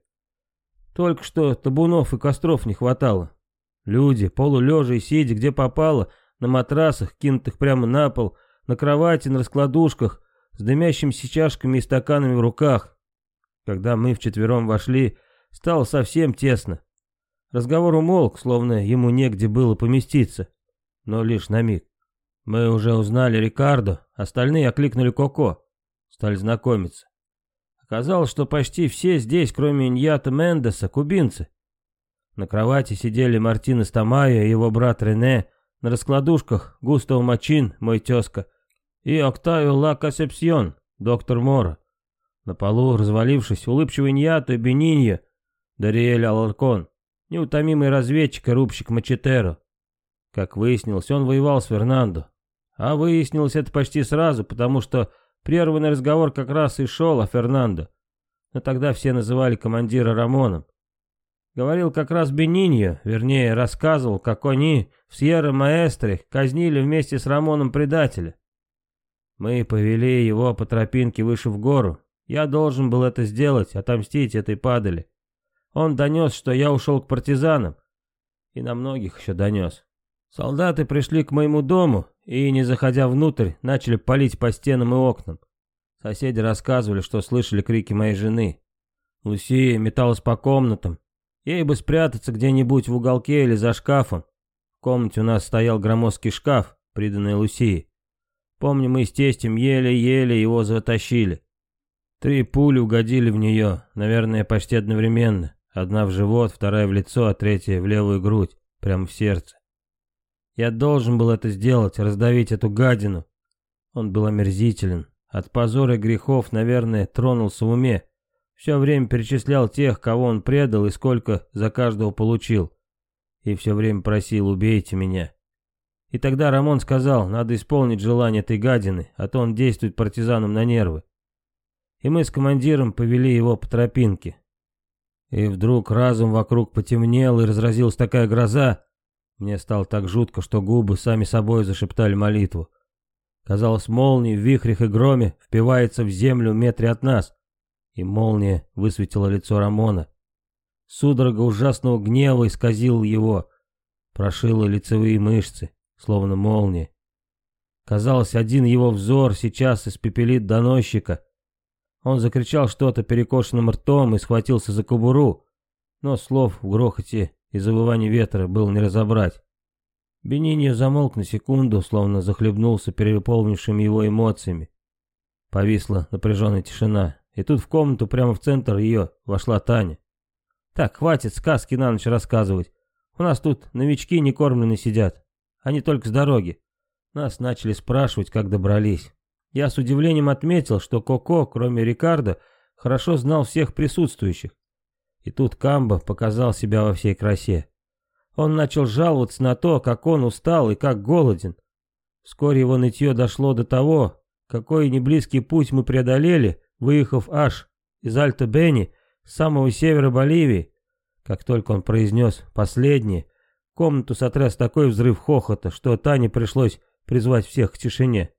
Только что табунов и костров не хватало. Люди, полулежа и сидя, где попало, на матрасах, кинутых прямо на пол, на кровати, на раскладушках, с дымящимися чашками и стаканами в руках. Когда мы вчетвером вошли, стало совсем тесно. Разговор умолк, словно ему негде было поместиться, но лишь на миг. Мы уже узнали Рикардо, остальные окликнули Коко, стали знакомиться. Оказалось, что почти все здесь, кроме Иньята Мендеса, кубинцы. На кровати сидели Мартин Стамайо и его брат Рене, на раскладушках Густав Мачин, мой тезка, и Октавио Ла Касепсьон, доктор Мора. На полу, развалившись, улыбчивый Ньято и Бениньо, Дариэль Аларкон, неутомимый разведчик и рубщик Мачетеро. Как выяснилось, он воевал с Фернандо. А выяснилось это почти сразу, потому что прерванный разговор как раз и шел о Фернандо. Но тогда все называли командира Рамоном. Говорил как раз Бениньо, вернее, рассказывал, как они в Сьерра-Маэстре казнили вместе с Рамоном предателя. Мы повели его по тропинке выше в гору. Я должен был это сделать, отомстить этой падали. Он донес, что я ушел к партизанам. И на многих еще донес. Солдаты пришли к моему дому и, не заходя внутрь, начали палить по стенам и окнам. Соседи рассказывали, что слышали крики моей жены. Лусия металась по комнатам, Ей бы спрятаться где-нибудь в уголке или за шкафом. В комнате у нас стоял громоздкий шкаф, приданный Лусии. Помню, мы с тестем еле-еле его затащили. Три пули угодили в нее, наверное, почти одновременно. Одна в живот, вторая в лицо, а третья в левую грудь, прямо в сердце. Я должен был это сделать, раздавить эту гадину. Он был омерзителен. От позора и грехов, наверное, тронулся в уме. Все время перечислял тех, кого он предал и сколько за каждого получил. И все время просил «убейте меня». И тогда Рамон сказал, надо исполнить желание этой гадины, а то он действует партизанам на нервы. И мы с командиром повели его по тропинке. И вдруг разум вокруг потемнел, и разразилась такая гроза. Мне стало так жутко, что губы сами собой зашептали молитву. Казалось, молния в вихрях и громе впивается в землю в метре от нас и молния высветила лицо Рамона. Судорога ужасного гнева исказила его, прошила лицевые мышцы, словно молния. Казалось, один его взор сейчас испепелит доносчика. Он закричал что-то перекошенным ртом и схватился за кобуру, но слов в грохоте и завывании ветра было не разобрать. Бениньо замолк на секунду, словно захлебнулся переполнившими его эмоциями. Повисла напряженная тишина. И тут в комнату прямо в центр ее вошла Таня. «Так, хватит сказки на ночь рассказывать. У нас тут новички не кормленные сидят. Они только с дороги. Нас начали спрашивать, как добрались. Я с удивлением отметил, что Коко, кроме Рикардо, хорошо знал всех присутствующих. И тут Камбо показал себя во всей красе. Он начал жаловаться на то, как он устал и как голоден. Вскоре его нытье дошло до того, какой неблизкий путь мы преодолели, выехав аж из Альто-Бени, с самого севера Боливии. Как только он произнес последнее, комнату сотряс такой взрыв хохота, что Тане пришлось призвать всех к тишине.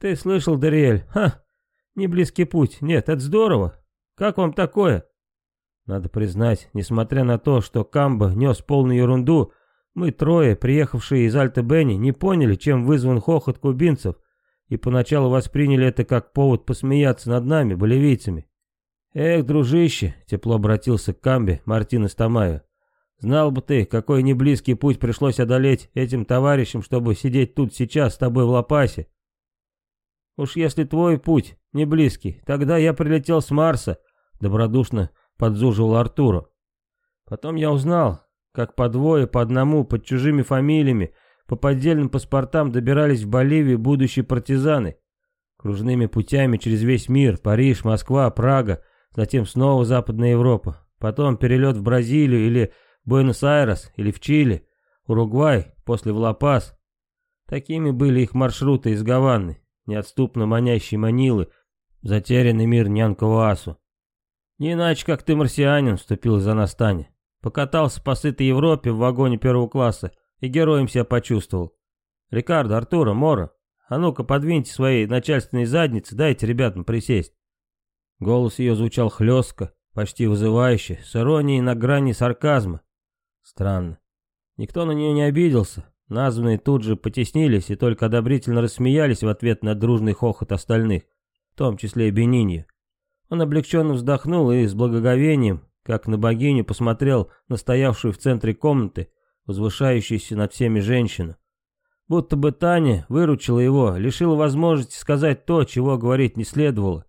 «Ты слышал, Дариэль? Ха! Не близкий путь. Нет, это здорово. Как вам такое?» Надо признать, несмотря на то, что Камбо нес полную ерунду, мы трое, приехавшие из Альто-Бени, не поняли, чем вызван хохот кубинцев, и поначалу восприняли это как повод посмеяться над нами, боливийцами. «Эх, дружище!» — тепло обратился к Камбе Мартин Истамаева. «Знал бы ты, какой неблизкий путь пришлось одолеть этим товарищам, чтобы сидеть тут сейчас с тобой в Лопасе. Уж если твой путь не близкий, тогда я прилетел с Марса», — добродушно подзуживал Артуру. Потом я узнал, как по двое, по одному, под чужими фамилиями, по поддельным паспортам добирались в Боливию будущие партизаны. Кружными путями через весь мир, Париж, Москва, Прага, затем снова Западная Европа. Потом перелет в Бразилию или Буэнос-Айрес, или в Чили, Уругвай, после в Ла-Пас. Такими были их маршруты из Гаваны, неотступно манящие Манилы, затерянный мир Нянковасу. Не иначе, как ты, марсианин, вступил за нас Таня. Покатался по сытой Европе в вагоне первого класса, и героем себя почувствовал. Рикардо, Артура, Мора, а ну-ка подвиньте свои начальственные задницы, дайте ребятам присесть. Голос ее звучал хлестко, почти вызывающе, с иронией на грани сарказма. Странно. Никто на нее не обиделся. Названные тут же потеснились и только одобрительно рассмеялись в ответ на дружный хохот остальных. в том числе и Бенинья. Он облегченно вздохнул и с благоговением, как на богиню, посмотрел на стоявшую в центре комнаты, возвышающуюся над всеми женщину. Будто бы Таня выручила его, лишила возможности сказать то, чего говорить не следовало.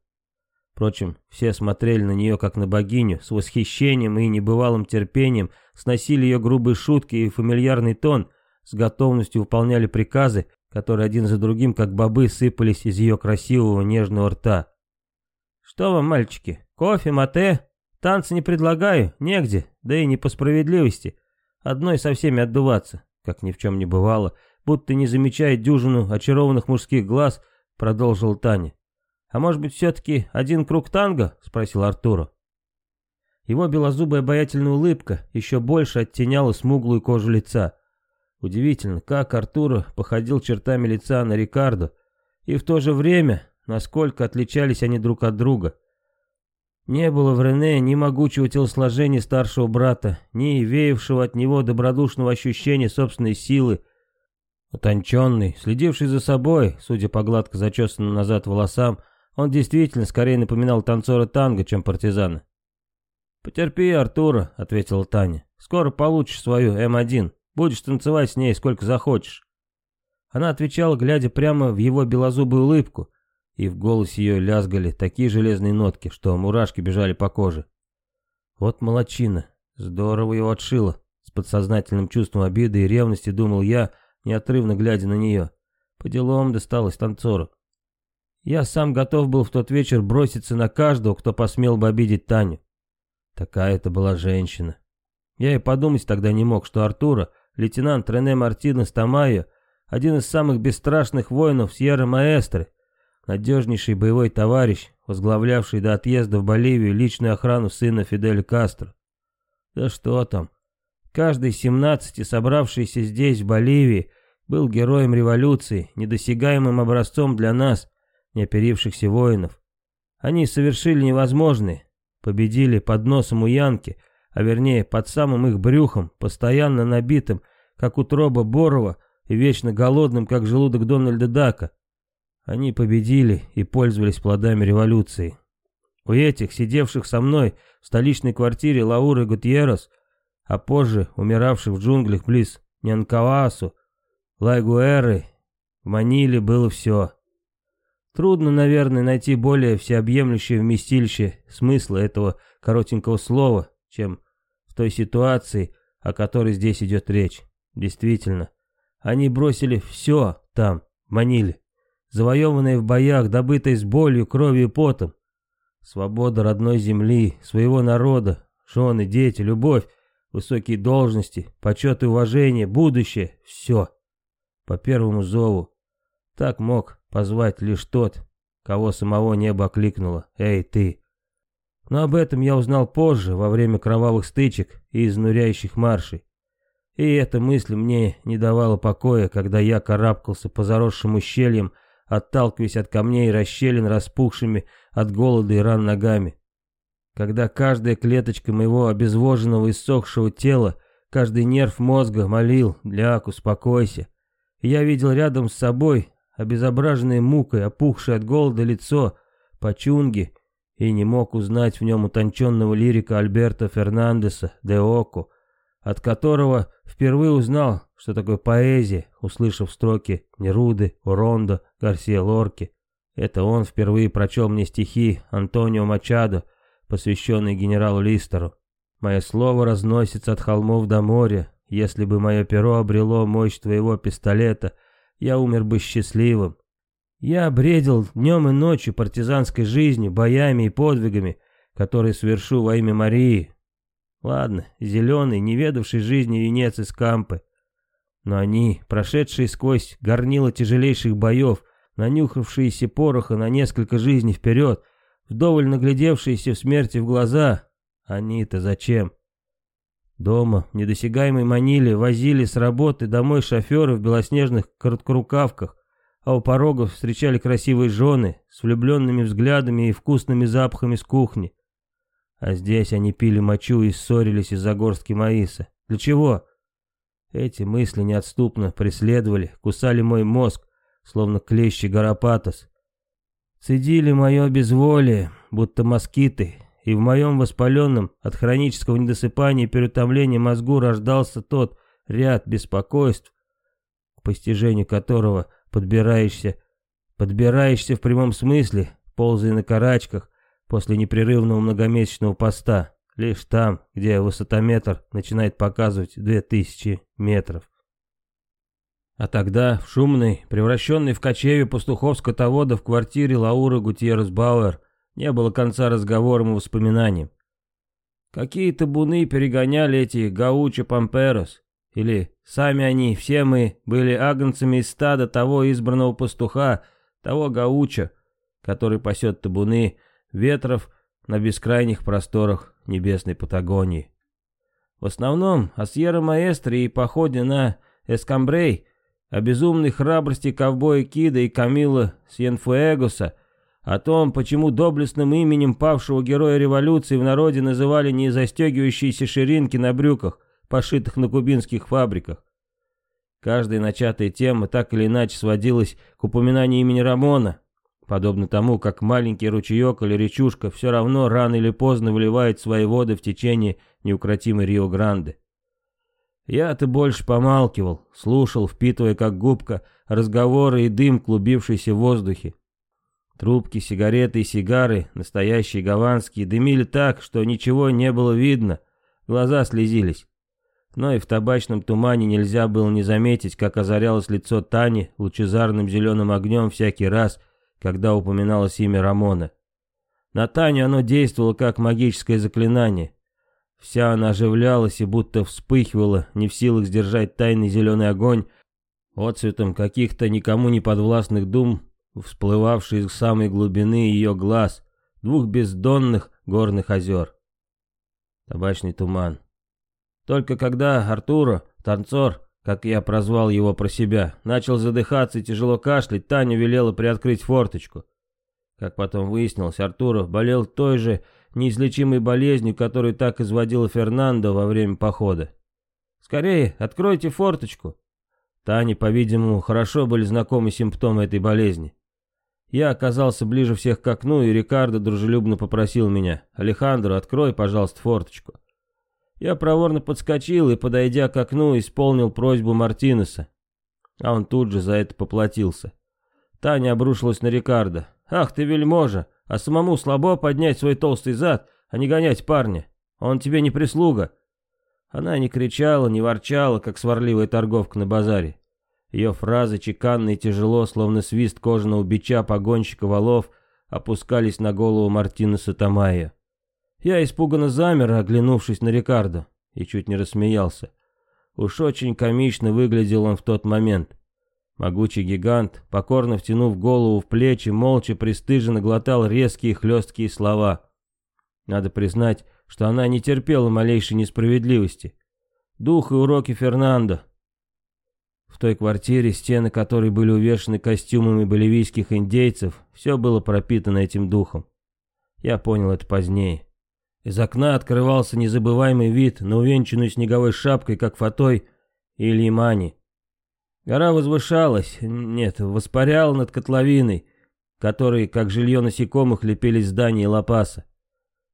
Впрочем, все смотрели на нее как на богиню, с восхищением и небывалым терпением, сносили ее грубые шутки и фамильярный тон, с готовностью выполняли приказы, которые один за другим, как бобы, сыпались из ее красивого нежного рта. «Что вам, мальчики, кофе, мате? Танцы не предлагаю, негде, да и не по справедливости. Одной со всеми отдуваться», как ни в чем не бывало, будто не замечая дюжину очарованных мужских глаз, продолжил Таня. «А может быть, все-таки один круг танго?» — спросил Артура. Его белозубая обаятельная улыбка еще больше оттеняла смуглую кожу лица. Удивительно, как Артура походил чертами лица на Рикардо, и в то же время, насколько отличались они друг от друга. Не было в Рене ни могучего телосложения старшего брата, ни веявшего от него добродушного ощущения собственной силы. Утонченный, следивший за собой, судя по гладко зачесанным назад волосам, он действительно скорее напоминал танцора танго, чем партизана. «Потерпи, Артура», — ответила Таня. «Скоро получишь свою М1. Будешь танцевать с ней сколько захочешь». Она отвечала, глядя прямо в его белозубую улыбку, и в голосе ее лязгали такие железные нотки, что мурашки бежали по коже. Вот молочина, здорово его отшила. С подсознательным чувством обиды и ревности думал я, неотрывно глядя на нее. По делам досталось танцору. Я сам готов был в тот вечер броситься на каждого, кто посмел бы обидеть Таню. Такая это была женщина. Я и подумать тогда не мог, что Артура, лейтенант Рене Мартинес Тамайо, один из самых бесстрашных воинов Сьерра-Маэстры, надежнейший боевой товарищ, возглавлявший до отъезда в Боливию личную охрану сына Фиделя Кастро. Да что там. Каждый из семнадцати, собравшийся здесь, в Боливии, был героем революции, недосягаемым образцом для нас, неоперившихся воинов. Они совершили невозможное, победили под носом у Янки, а вернее под самым их брюхом, постоянно набитым, как утроба Борова, и вечно голодным, как желудок Дональда Дака. Они победили и пользовались плодами революции. У этих, сидевших со мной в столичной квартире Лауры Гутьерос, а позже умиравших в джунглях близ Нянкавасу, Лайгуэры, в Маниле было все. Трудно, наверное, найти более всеобъемлющее вместилище смысла этого коротенького слова, чем в той ситуации, о которой здесь идет речь. Действительно, они бросили все там, в Маниле завоеванная в боях, добытая с болью, кровью и потом. Свобода родной земли, своего народа, жены, дети, любовь, высокие должности, почет и уважение, будущее — все. По первому зову. Так мог позвать лишь тот, кого самого небо окликнуло. «Эй, ты!» Но об этом я узнал позже, во время кровавых стычек и изнуряющих маршей. И эта мысль мне не давала покоя, когда я карабкался по заросшим ущельям, отталкиваясь от камней и расщелин распухшими от голода и ран ногами. Когда каждая клеточка моего обезвоженного и сохшего тела, каждый нерв мозга молил «Ляк, успокойся», я видел рядом с собой обезображенное мукой, опухшее от голода лицо, почунги, и не мог узнать в нем утонченного лирика Альберта Фернандеса де Око, от которого впервые узнал, что такое поэзия, услышав строки Неруды, Уронда, Гарсия Лорки. Это он впервые прочел мне стихи Антонио Мачадо, посвященные генералу Листеру. «Мое слово разносится от холмов до моря. Если бы мое перо обрело мощь твоего пистолета, я умер бы счастливым. Я бредил днем и ночью партизанской жизнью, боями и подвигами, которые совершу во имя Марии, Ладно, зеленый, не ведавший жизни юнец из Кампы. Но они, прошедшие сквозь горнило тяжелейших боев, нанюхавшиеся пороха на несколько жизней вперед, вдоволь наглядевшиеся в смерти в глаза, они-то зачем? Дома, в недосягаемой Маниле, возили с работы домой шоферы в белоснежных короткорукавках, а у порогов встречали красивые жены с влюбленными взглядами и вкусными запахами с кухни. А здесь они пили мочу и ссорились из-за горстки маиса. Для чего? Эти мысли неотступно преследовали, кусали мой мозг, словно клещи Гарапатос. цедили мое безволие, будто москиты, и в моем воспаленном от хронического недосыпания и переутомления мозгу рождался тот ряд беспокойств, к постижению которого подбираешься, подбираешься в прямом смысле, ползая на карачках после непрерывного многомесячного поста, лишь там, где высотометр начинает показывать 2000 метров. А тогда в шумной, превращенной в кочевье пастухов скотовода в квартире Лауры Гутьеррес Бауэр не было конца разговорам и воспоминаниям. Какие-то буны перегоняли эти гаучо памперос, или сами они, все мы, были агнцами из стада того избранного пастуха, того гауча, который пасет табуны ветров на бескрайних просторах небесной Патагонии. В основном о Сьерра-Маэстро и походе на Эскамбрей, о безумной храбрости ковбоя Кида и Камила Сьенфуэгоса – о том, почему доблестным именем павшего героя революции в народе называли не застегивающиеся ширинки на брюках, пошитых на кубинских фабриках. Каждая начатая тема так или иначе сводилась к упоминанию имени Рамона, подобно тому, как маленький ручеек или речушка все равно рано или поздно выливает свои воды в течение неукротимой Рио-Гранде. Я-то больше помалкивал, слушал, впитывая как губка разговоры и дым, клубившийся в воздухе. Трубки, сигареты и сигары, настоящие гаванские, дымили так, что ничего не было видно, глаза слезились. Но и в табачном тумане нельзя было не заметить, как озарялось лицо Тани лучезарным зеленым огнем всякий раз, когда упоминалось имя Рамона. На Таню оно действовало как магическое заклинание. Вся она оживлялась и будто вспыхивала, не в силах сдержать тайный зеленый огонь, отцветом каких-то никому не подвластных дум всплывавший из самой глубины ее глаз, двух бездонных горных озер. Табачный туман. Только когда Артура, танцор, как я прозвал его про себя, начал задыхаться и тяжело кашлять, Таня велела приоткрыть форточку. Как потом выяснилось, Артура болел той же неизлечимой болезнью, которую так изводила Фернандо во время похода. «Скорее, откройте форточку!» Тане, по-видимому, хорошо были знакомы симптомы этой болезни. Я оказался ближе всех к окну, и Рикардо дружелюбно попросил меня. «Алехандро, открой, пожалуйста, форточку». Я проворно подскочил и, подойдя к окну, исполнил просьбу Мартинеса. А он тут же за это поплатился. Таня обрушилась на Рикардо. «Ах ты вельможа, а самому слабо поднять свой толстый зад, а не гонять парня. Он тебе не прислуга». Она не кричала, не ворчала, как сварливая торговка на базаре. Ее фразы, чеканно и тяжело, словно свист кожаного бича погонщика валов, опускались на голову Мартинеса Тамая. Я испуганно замер, оглянувшись на Рикардо, и чуть не рассмеялся. Уж очень комично выглядел он в тот момент. Могучий гигант, покорно втянув голову в плечи, молча пристыженно глотал резкие хлесткие слова. Надо признать, что она не терпела малейшей несправедливости. Дух и уроки Фернандо, в той квартире, стены которой были увешаны костюмами боливийских индейцев, все было пропитано этим духом. Я понял это позднее. Из окна открывался незабываемый вид на увенчанную снеговой шапкой, как фатой или имани. Гора возвышалась, нет, воспаряла над котловиной, которой, как жилье насекомых, лепились здания Лапаса.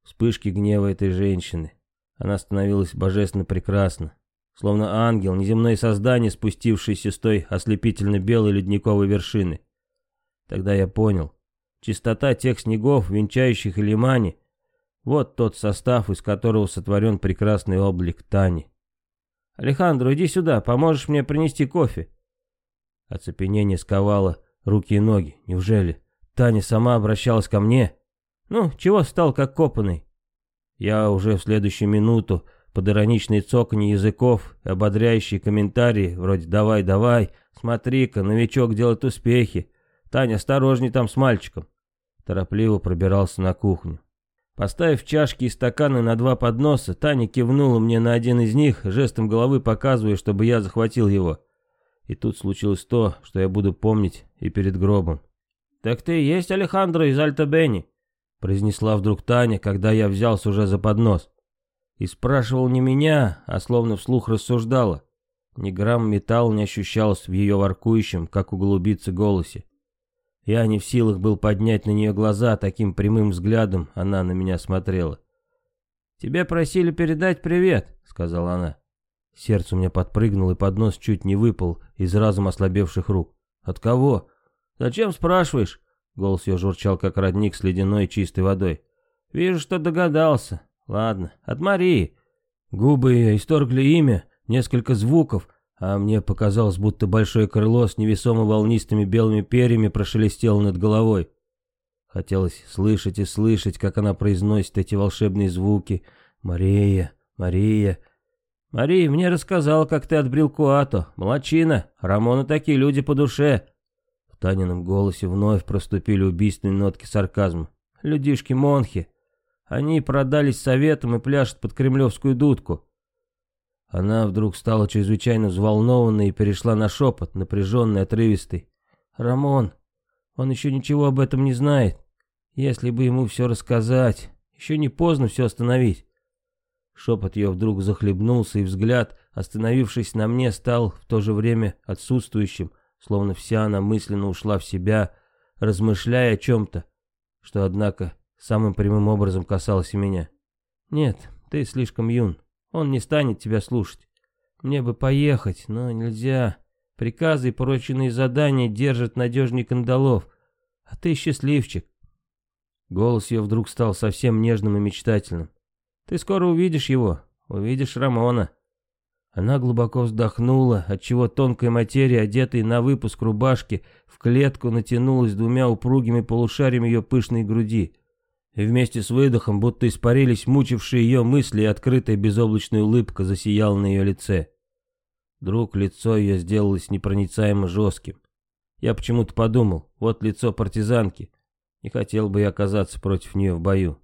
Вспышки гнева этой женщины. Она становилась божественно прекрасна словно ангел, неземное создание, спустившееся с той ослепительно белой ледниковой вершины. Тогда я понял, чистота тех снегов, венчающих Илимани, вот тот состав, из которого сотворен прекрасный облик Тани. «Алехандро, иди сюда, поможешь мне принести кофе?» Оцепенение сковало руки и ноги. Неужели Таня сама обращалась ко мне? «Ну, чего стал как копанный?» Я уже в следующую минуту под ироничные цоканье языков ободряющие комментарии, вроде «давай, давай», «смотри-ка, новичок делает успехи», «Таня, осторожней там с мальчиком», торопливо пробирался на кухню. Поставив чашки и стаканы на два подноса, Таня кивнула мне на один из них, жестом головы показывая, чтобы я захватил его. И тут случилось то, что я буду помнить и перед гробом. «Так ты и есть Алехандро из Альта-Бенни?» произнесла вдруг Таня, когда я взялся уже за поднос. И спрашивал не меня, а словно вслух рассуждала. Ни грамм металла не ощущалось в ее воркующем, как у голубицы, голосе. Я не в силах был поднять на нее глаза, таким прямым взглядом она на меня смотрела. «Тебе просили передать привет», — сказала она. Сердце у меня подпрыгнуло, и поднос чуть не выпал из разум ослабевших рук. «От кого?» «Зачем спрашиваешь?» Голос ее журчал, как родник с ледяной чистой водой. «Вижу, что догадался. Ладно, от Марии». Губы ее исторгли имя, несколько звуков, а мне показалось, будто большое крыло с невесомо волнистыми белыми перьями прошелестело над головой. Хотелось слышать и слышать, как она произносит эти волшебные звуки. «Мария, Мария». «Мария мне рассказала, как ты отбрил Куато. Молодчина. Рамону такие люди по душе». В Танином голосе вновь проступили убийственные нотки сарказма. «Людишки-монхи. Они продались советом и пляшут под кремлевскую дудку. Она вдруг стала чрезвычайно взволнованной и перешла на шепот, напряженный, отрывистый. «Рамон, он еще ничего об этом не знает. Если бы ему все рассказать, еще не поздно все остановить». Шепот ее вдруг захлебнулся, и взгляд, остановившись на мне, стал в то же время отсутствующим, словно вся она мысленно ушла в себя, размышляя о чем-то, что, однако, самым прямым образом касалось меня. «Нет, ты слишком юн. Он не станет тебя слушать. Мне бы поехать, но нельзя. Приказы и порученные задания держат надежнее кандалов. А ты счастливчик. Голос ее вдруг стал совсем нежным и мечтательным. Ты скоро увидишь его, увидишь Рамона. Она глубоко вздохнула, отчего тонкая материя, одетая на выпуск рубашки, в клетку натянулась двумя упругими полушариями ее пышной груди и вместе с выдохом, будто испарились мучившие ее мысли, и открытая безоблачная улыбка засияла на ее лице. Вдруг лицо ее сделалось непроницаемо жестким. Я почему-то подумал, вот лицо партизанки. Не хотел бы я оказаться против нее в бою.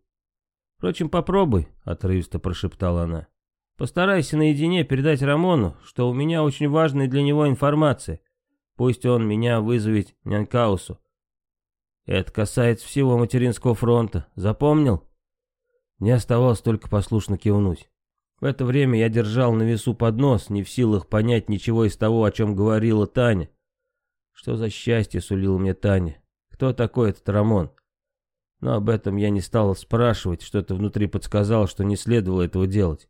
«Впрочем, попробуй», — отрывисто прошептала она. «Постарайся наедине передать Рамону, что у меня очень важная для него информация. Пусть он меня вызовет Нянкаусу. Это касается всего материнского фронта. Запомнил? Мне оставалось только послушно кивнуть. В это время я держал на весу поднос, не в силах понять ничего из того, о чем говорила Таня. Что за счастье сулила мне Таня? Кто такой этот Рамон? Но об этом я не стал спрашивать, что-то внутри подсказало, что не следовало этого делать.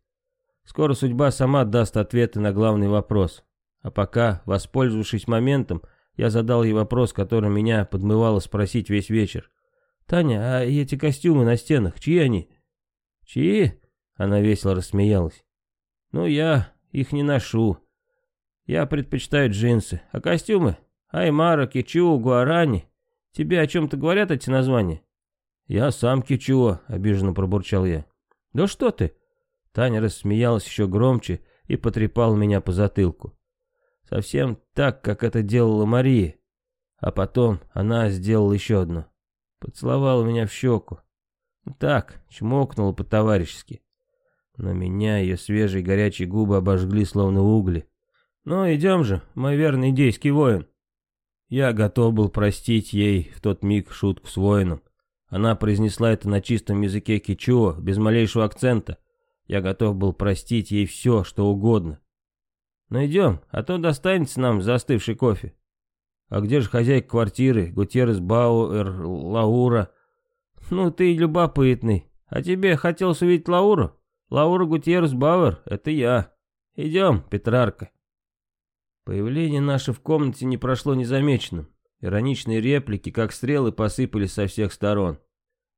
Скоро судьба сама даст ответы на главный вопрос. А пока, воспользовавшись моментом, я задал ей вопрос, который меня подмывало спросить весь вечер. «Таня, а эти костюмы на стенах, чьи они?» «Чьи?» Она весело рассмеялась. «Ну, я их не ношу. Я предпочитаю джинсы. А костюмы? Аймара, Кичу, Гуарани. Тебе о чем-то говорят эти названия?» «Я сам Кичуо», — обиженно пробурчал я. «Да что ты?» Таня рассмеялась еще громче и потрепала меня по затылку. Совсем так, как это делала Мария. А потом она сделала еще одно. Поцеловала меня в щеку. Так, чмокнула по-товарищески. Но меня ее свежие горячие губы обожгли, словно угли. «Ну, идем же, мой верный индейский воин». Я готов был простить ей в тот миг шутку с воином. Она произнесла это на чистом языке кичуа, без малейшего акцента. Я готов был простить ей все, что угодно. Ну идем, а то достанется нам застывший кофе. А где же хозяйка квартиры, Гутеррес Бауэр, Лаура? Ну ты любопытный. А тебе хотелось увидеть Лауру? Лаура Гутеррес Бауэр, это я. Идем, Петрарка. Появление наше в комнате не прошло незамеченным. Ироничные реплики, как стрелы, посыпались со всех сторон.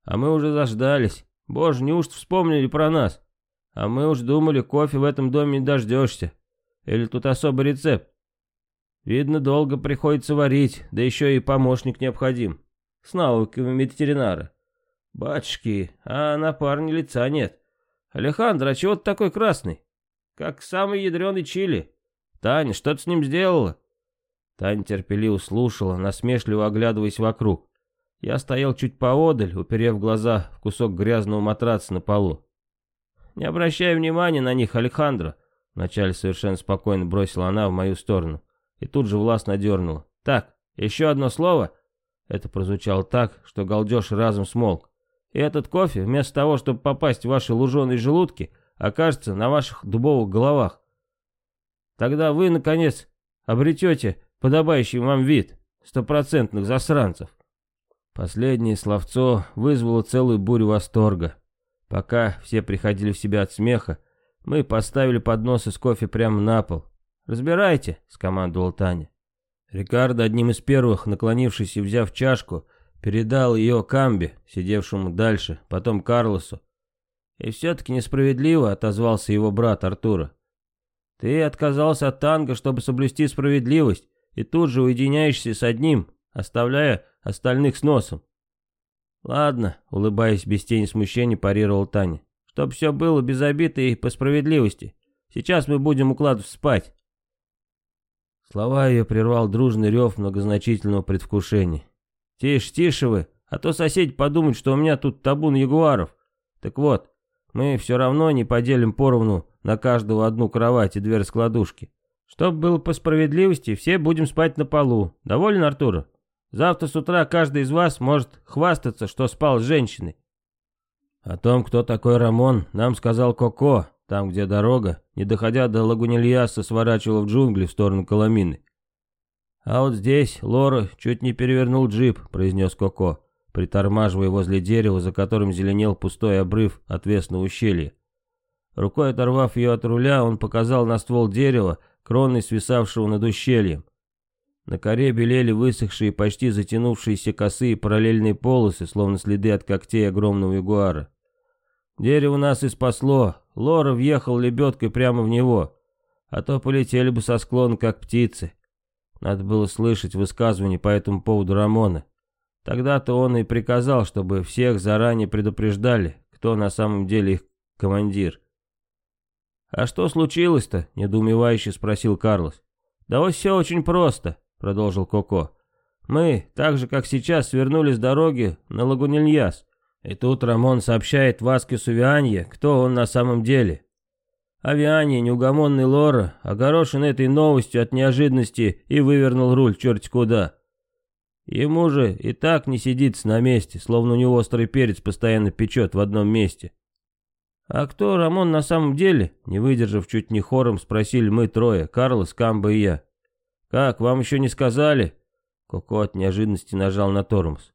А мы уже заждались. Боже, неужто вспомнили про нас? А мы уж думали, кофе в этом доме не дождешься. Или тут особый рецепт? Видно, долго приходится варить, да еще и помощник необходим. С навыками ветеринара. Батюшки, а на парне лица нет. Алехандро, а чего ты такой красный? Как самый ядреный чили. Таня, что ты с ним сделала? Таня терпеливо слушала, насмешливо оглядываясь вокруг. Я стоял чуть поодаль, уперев глаза в кусок грязного матраца на полу. Не обращай внимания на них, Алехандро. Вначале совершенно спокойно бросила она в мою сторону и тут же властно дернула. «Так, еще одно слово?» Это прозвучало так, что галдеж разом смолк. «И этот кофе, вместо того, чтобы попасть в ваши луженые желудки, окажется на ваших дубовых головах. Тогда вы, наконец, обретете подобающий вам вид стопроцентных засранцев». Последнее словцо вызвало целую бурю восторга. Пока все приходили в себя от смеха, мы поставили подносы с кофе прямо на пол. «Разбирайте», — скомандовал Таня. Рикардо, одним из первых, наклонившись и взяв чашку, передал ее Камбе, сидевшему дальше, потом Карлосу. «И все-таки несправедливо», — отозвался его брат Артура. «Ты отказался от танго, чтобы соблюсти справедливость, и тут же уединяешься с одним, оставляя остальных с носом». «Ладно», — улыбаясь без тени смущения, парировал Таня. «Чтоб все было без обид и по справедливости. Сейчас мы будем укладываться спать». Слова ее прервал дружный рев многозначительного предвкушения. «Тише, тише вы, а то соседи подумают, что у меня тут табун ягуаров. Так вот, мы все равно не поделим поровну на каждого одну кровать и две раскладушки. Чтоб было по справедливости, все будем спать на полу. Доволен, Артур? Завтра с утра каждый из вас может хвастаться, что спал с женщиной. О том, кто такой Рамон, нам сказал Коко, там, где дорога, не доходя до Лагунильяса, сворачивала в джунгли в сторону Коломины. А вот здесь Лора чуть не перевернул джип, произнес Коко притормаживая возле дерева, за которым зеленел пустой обрыв отвесного ущелья. Рукой оторвав ее от руля, он показал на ствол дерева, кроной свисавшего над ущельем. На коре белели высохшие, почти затянувшиеся косые параллельные полосы, словно следы от когтей огромного ягуара. Дерево нас и спасло, Лора въехал лебедкой прямо в него, а то полетели бы со склона, как птицы. Надо было слышать высказывание по этому поводу Рамона. Тогда-то он и приказал, чтобы всех заранее предупреждали, кто на самом деле их командир. «А что случилось-то?» — недоумевающе спросил Карлос. «Да вот все очень просто», — продолжил Коко. «Мы, так же как сейчас, свернули с дороги на Лагунильяс. И тут Рамон сообщает Васкису Вианье, кто он на самом деле. А Вианье, неугомонный Лора, огорошен этой новостью от неожиданности и вывернул руль черти куда. Ему же и так не сидится на месте, словно у него острый перец постоянно печет в одном месте. «А кто Рамон на самом деле?» Не выдержав чуть не хором, спросили мы трое, Карлос, Камба и я. «Как, вам еще не сказали?» Коко от неожиданности нажал на тормоз.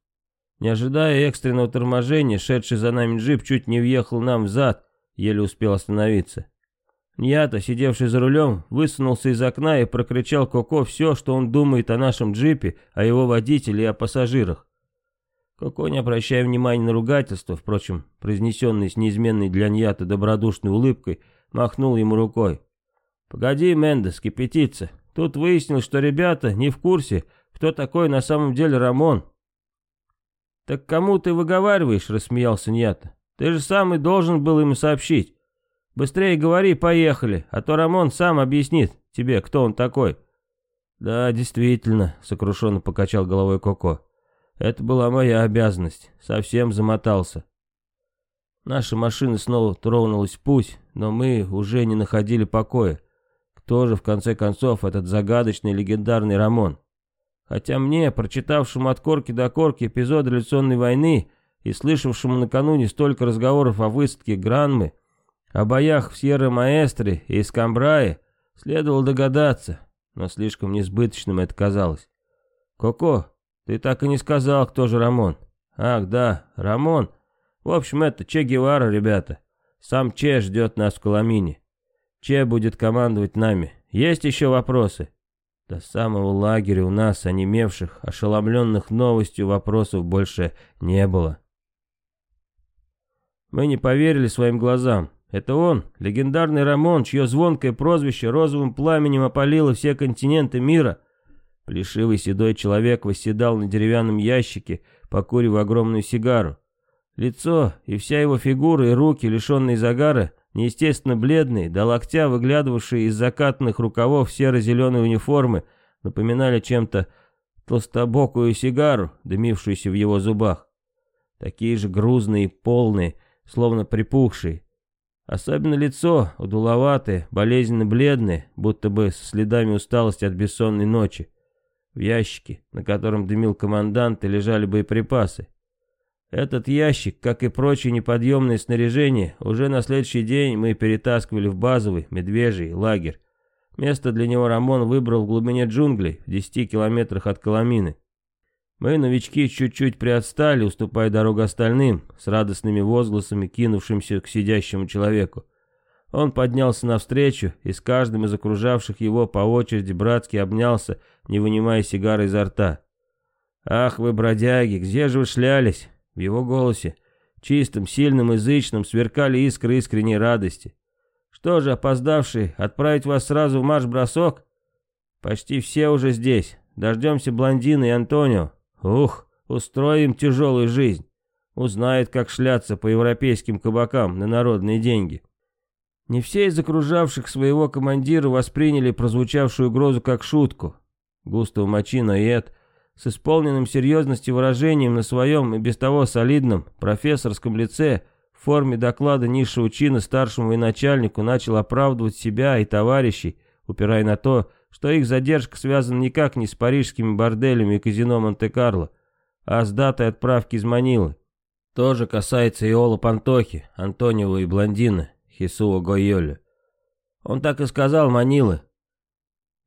Не ожидая экстренного торможения, шедший за нами джип чуть не въехал нам в зад, еле успел остановиться. Ньята, сидевший за рулем, высунулся из окна и прокричал Коко все, что он думает о нашем джипе, о его водителе и о пассажирах. Коко, не обращая внимания на ругательство, впрочем, произнесенное с неизменной для Ньята добродушной улыбкой, махнул ему рукой. «Погоди, Мендес, кипятиться. Тут выяснилось, что ребята не в курсе, кто такой на самом деле Рамон». «Так кому ты выговариваешь?» — рассмеялся Ньята. «Ты же сам и должен был ему сообщить. Быстрее говори, поехали, а то Рамон сам объяснит тебе, кто он такой». «Да, действительно», — сокрушенно покачал головой Коко. «Это была моя обязанность. Совсем замотался». Наша машина снова тронулась в путь, но мы уже не находили покоя. Кто же, в конце концов, этот загадочный легендарный Рамон? Хотя мне, прочитавшему от корки до корки эпизоды революционной войны и слышавшему накануне столько разговоров о высадке Гранмы, о боях в Сьерра-Маэстре и Искамбрае следовало догадаться, но слишком несбыточным это казалось. «Коко, ты так и не сказал, кто же Рамон». «Ах, да, Рамон. В общем, это Че Гевара, ребята. Сам Че ждет нас в Коломине. Че будет командовать нами. Есть еще вопросы?» До самого лагеря у нас, онемевших, ошеломленных новостью, вопросов больше не было. Мы не поверили своим глазам. Это он, легендарный Рамон, чье звонкое прозвище розовым пламенем опалило все континенты мира. Плешивый седой человек восседал на деревянном ящике, покурив огромную сигару. Лицо и вся его фигура и руки, лишенные загара, неестественно бледные, до локтя выглядывавшие из закатанных рукавов серо-зеленой униформы, напоминали чем-то толстобокую сигару, дымившуюся в его зубах. Такие же грузные полные, словно припухшие, Особенно лицо, удуловатое, болезненно бледное, будто бы со следами усталости от бессонной ночи. В ящике, на котором дымил командант, и лежали боеприпасы. Этот ящик, как и прочее неподъемное снаряжение, уже на следующий день мы перетаскивали в базовый, медвежий, лагерь. Место для него Рамон выбрал в глубине джунглей, в 10 километрах от Коломины. Мы, новички, чуть-чуть приотстали, уступая дорогу остальным, с радостными возгласами, кинувшимся к сидящему человеку. Он поднялся навстречу и с каждым из окружавших его по очереди братски обнялся, не вынимая сигары изо рта. «Ах вы, бродяги, где же вы шлялись?» В его голосе, чистым, сильным, язычным, сверкали искры искренней радости. «Что же, опоздавший, отправить вас сразу в марш-бросок?» «Почти все уже здесь. Дождемся блондина и Антонио. Ух, устроим тяжелую жизнь. Узнает, как шляться по европейским кабакам на народные деньги». Не все из окружавших своего командира восприняли прозвучавшую угрозу как шутку. Густав Мачино и Эд с исполненным серьезности выражением на своем и без того солидном профессорском лице в форме доклада низшего чина старшему военачальнику начал оправдывать себя и товарищей, упирая на то, что их задержка связана никак не с парижскими борделями и казино Монте-Карло, а с датой отправки из Манилы. То же касается и Ола Пантохи, Антониева и Блондина, Хисуо Гойоля. Он так и сказал Манилы,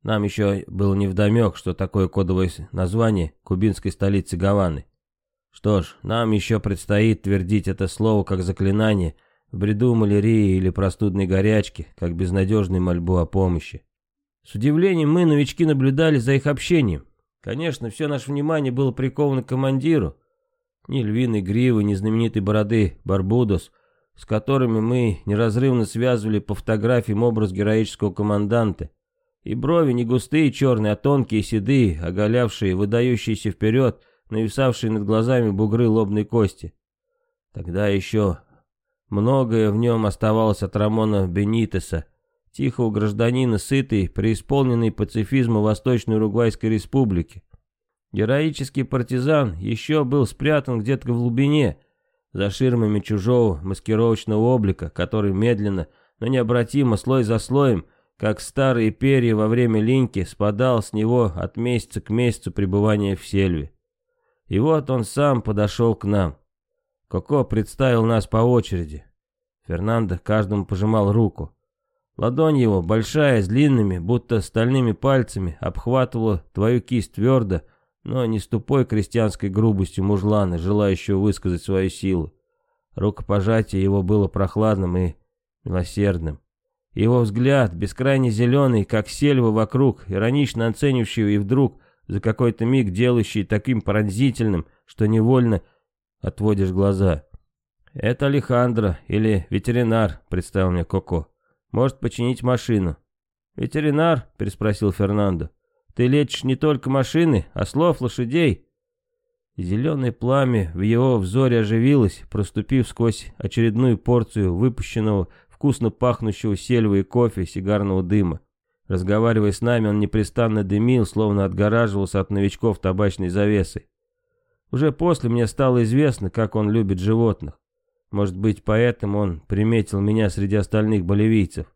нам еще было невдомек, что такое кодовое название кубинской столицы Гаваны. Что ж, нам еще предстоит твердить это слово как заклинание в бреду малярии или простудной горячки, как безнадежной мольбу о помощи. С удивлением мы, новички, наблюдали за их общением. Конечно, все наше внимание было приковано к командиру. Ни львиной гривы, ни знаменитой бороды Барбудос, с которыми мы неразрывно связывали по фотографиям образ героического команданта, и брови не густые черные, а тонкие, седые, оголявшие, выдающиеся вперед, нависавшие над глазами бугры лобной кости. Тогда еще многое в нем оставалось от Рамона Бенитеса, тихого гражданина, сытый, преисполненный пацифизма Восточной Уругвайской Республики. Героический партизан еще был спрятан где-то в глубине, за ширмами чужого маскировочного облика, который медленно, но необратимо, слой за слоем, как старые перья во время линьки, спадал с него от месяца к месяцу пребывания в сельве. И вот он сам подошел к нам. Коко представил нас по очереди. Фернандо каждому пожимал руку. Ладонь его, большая, с длинными, будто стальными пальцами, обхватывала твою кисть твердо, но не с тупой крестьянской грубостью мужлана, желающего высказать свою силу. Рукопожатие его было прохладным и милосердным. Его взгляд, бескрайне зеленый, как сельва вокруг, иронично оценивающий и вдруг, за какой-то миг делающий таким пронзительным, что невольно отводишь глаза. «Это Алехандро или ветеринар», — представил мне Коко. «Может починить машину». «Ветеринар?» — переспросил Фернандо. «Ты лечишь не только машины, а слов лошадей». Зеленое пламя в его взоре оживилось, проступив сквозь очередную порцию выпущенного вкусно пахнущего сельвы и кофе, сигарного дыма. Разговаривая с нами, он непрестанно дымил, словно отгораживался от новичков табачной завесой. Уже после мне стало известно, как он любит животных. Может быть, поэтому он приметил меня среди остальных боливийцев.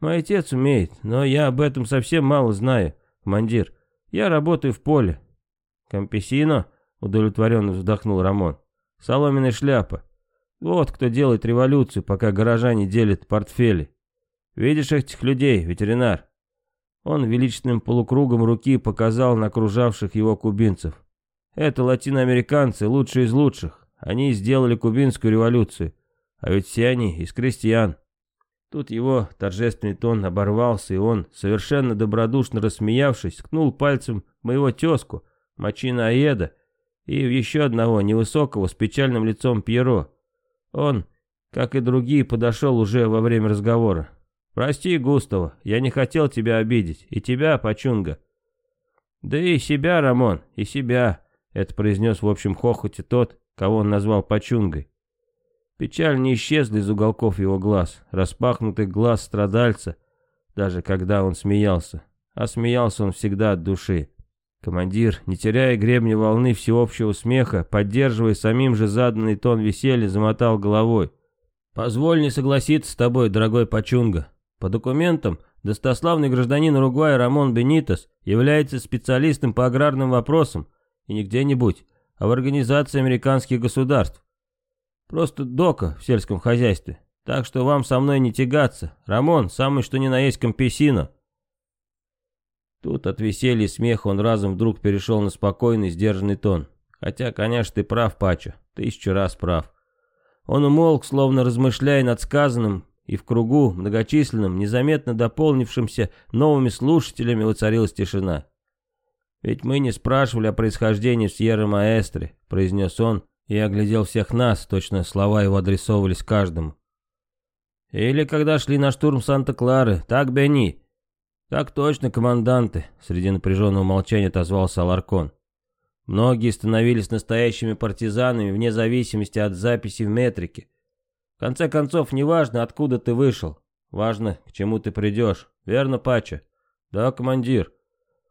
Мой отец умеет, но я об этом совсем мало знаю, командир. Я работаю в поле. Кампесино, удовлетворенно вздохнул Рамон. Соломенная шляпа. Вот кто делает революцию, пока горожане делят портфели. Видишь этих людей, ветеринар?» Он величественным полукругом руки показал на окружавших его кубинцев. «Это латиноамериканцы, лучшие из лучших. Они сделали кубинскую революцию. А ведь все они из крестьян». Тут его торжественный тон оборвался, и он, совершенно добродушно рассмеявшись, ткнул пальцем моего тезку, Мачина Аеда, и еще одного невысокого с печальным лицом Пьеро, он, как и другие, подошел уже во время разговора. «Прости, Густава, я не хотел тебя обидеть. И тебя, Пачунга». «Да и себя, Рамон, и себя», — это произнес в общем хохоте тот, кого он назвал Пачунгой. Печаль не исчезла из уголков его глаз, распахнутых глаз страдальца, даже когда он смеялся. А смеялся он всегда от души. Командир, не теряя гребня волны всеобщего смеха, поддерживая самим же заданный тон веселья, замотал головой. «Позволь не согласиться с тобой, дорогой Пачунга. По документам, достославный гражданин Уругвая Рамон Бенитос является специалистом по аграрным вопросам, и не где-нибудь, а в Организации американских государств. Просто дока в сельском хозяйстве. Так что вам со мной не тягаться. Рамон, самый что ни на есть компесино». Тут от веселья и смеха он разом вдруг перешел на спокойный, сдержанный тон. Хотя, конечно, ты прав, Пачо, тысячу раз прав. Он умолк, словно размышляя над сказанным, и в кругу, многочисленном, незаметно дополнившимся новыми слушателями, воцарилась тишина. «Ведь мы не спрашивали о происхождении в Сьерра-Маэстре», — произнес он, и оглядел всех нас, точно слова его адресовывались каждому. «Или когда шли на штурм Санта-Клары, так, Бенни?» «Так точно, команданты», — среди напряженного молчания отозвался Аларкон. Многие становились настоящими партизанами вне зависимости от записи в метрике. В конце концов, неважно, откуда ты вышел. Важно, к чему ты придешь. Верно, Пача? Да, командир.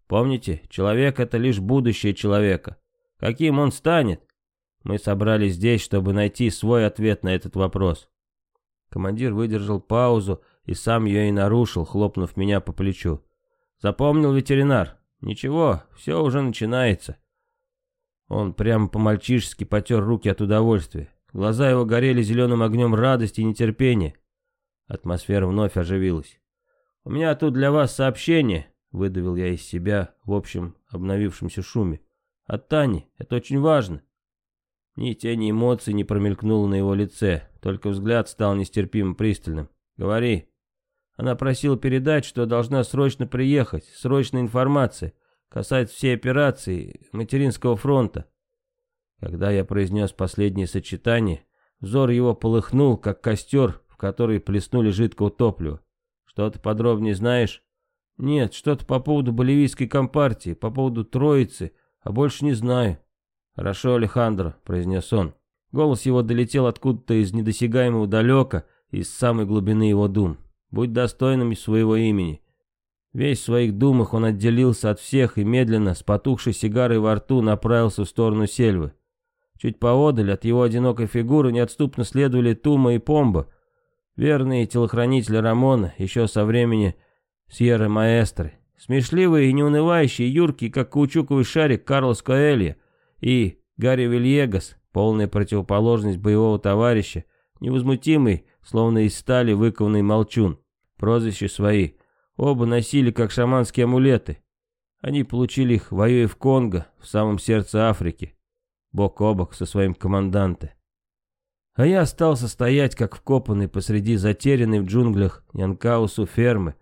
Помните, человек — это лишь будущее человека. Каким он станет? Мы собрались здесь, чтобы найти свой ответ на этот вопрос. Командир выдержал паузу и сам ее и нарушил, хлопнув меня по плечу. Запомнил ветеринар? Ничего, все уже начинается. Он прямо по-мальчишески потер руки от удовольствия. Глаза его горели зеленым огнем радости и нетерпения. Атмосфера вновь оживилась. «У меня тут для вас сообщение», — выдавил я из себя в общем обновившемся шуме. «От Тани. Это очень важно». Ни тени эмоций не промелькнуло на его лице, только взгляд стал нестерпимо пристальным. «Говори». Она просила передать, что должна срочно приехать, срочная информация касается всей операции материнского фронта. Когда я произнес последнее сочетание, взор его полыхнул, как костер, в который плеснули жидкого топлива. Что-то подробнее знаешь? Нет, что-то по поводу боливийской компартии, по поводу Троицы, а больше не знаю. Хорошо, Алехандро, произнес он. Голос его долетел откуда-то из недосягаемого далека, из самой глубины его дум. Будь достойным своего имени. Весь в своих думах он отделился от всех и медленно, с потухшей сигарой во рту, направился в сторону сельвы. Чуть поодаль от его одинокой фигуры неотступно следовали Тума и Помба, верные телохранители Рамона еще со времени Сьерры Маэстры, смешливые и неунывающие, юркие, как каучуковый шарик Карлос Коэлья и Гарри Вильегас, полная противоположность боевого товарища, невозмутимый, словно из стали выкованный молчун, прозвище свои — Оба носили как шаманские амулеты. Они получили их, воюя в Конго, в самом сердце Африки, бок о бок со своим команданте. А я остался стоять, как вкопанный посреди затерянной в джунглях Янкаусу фермы.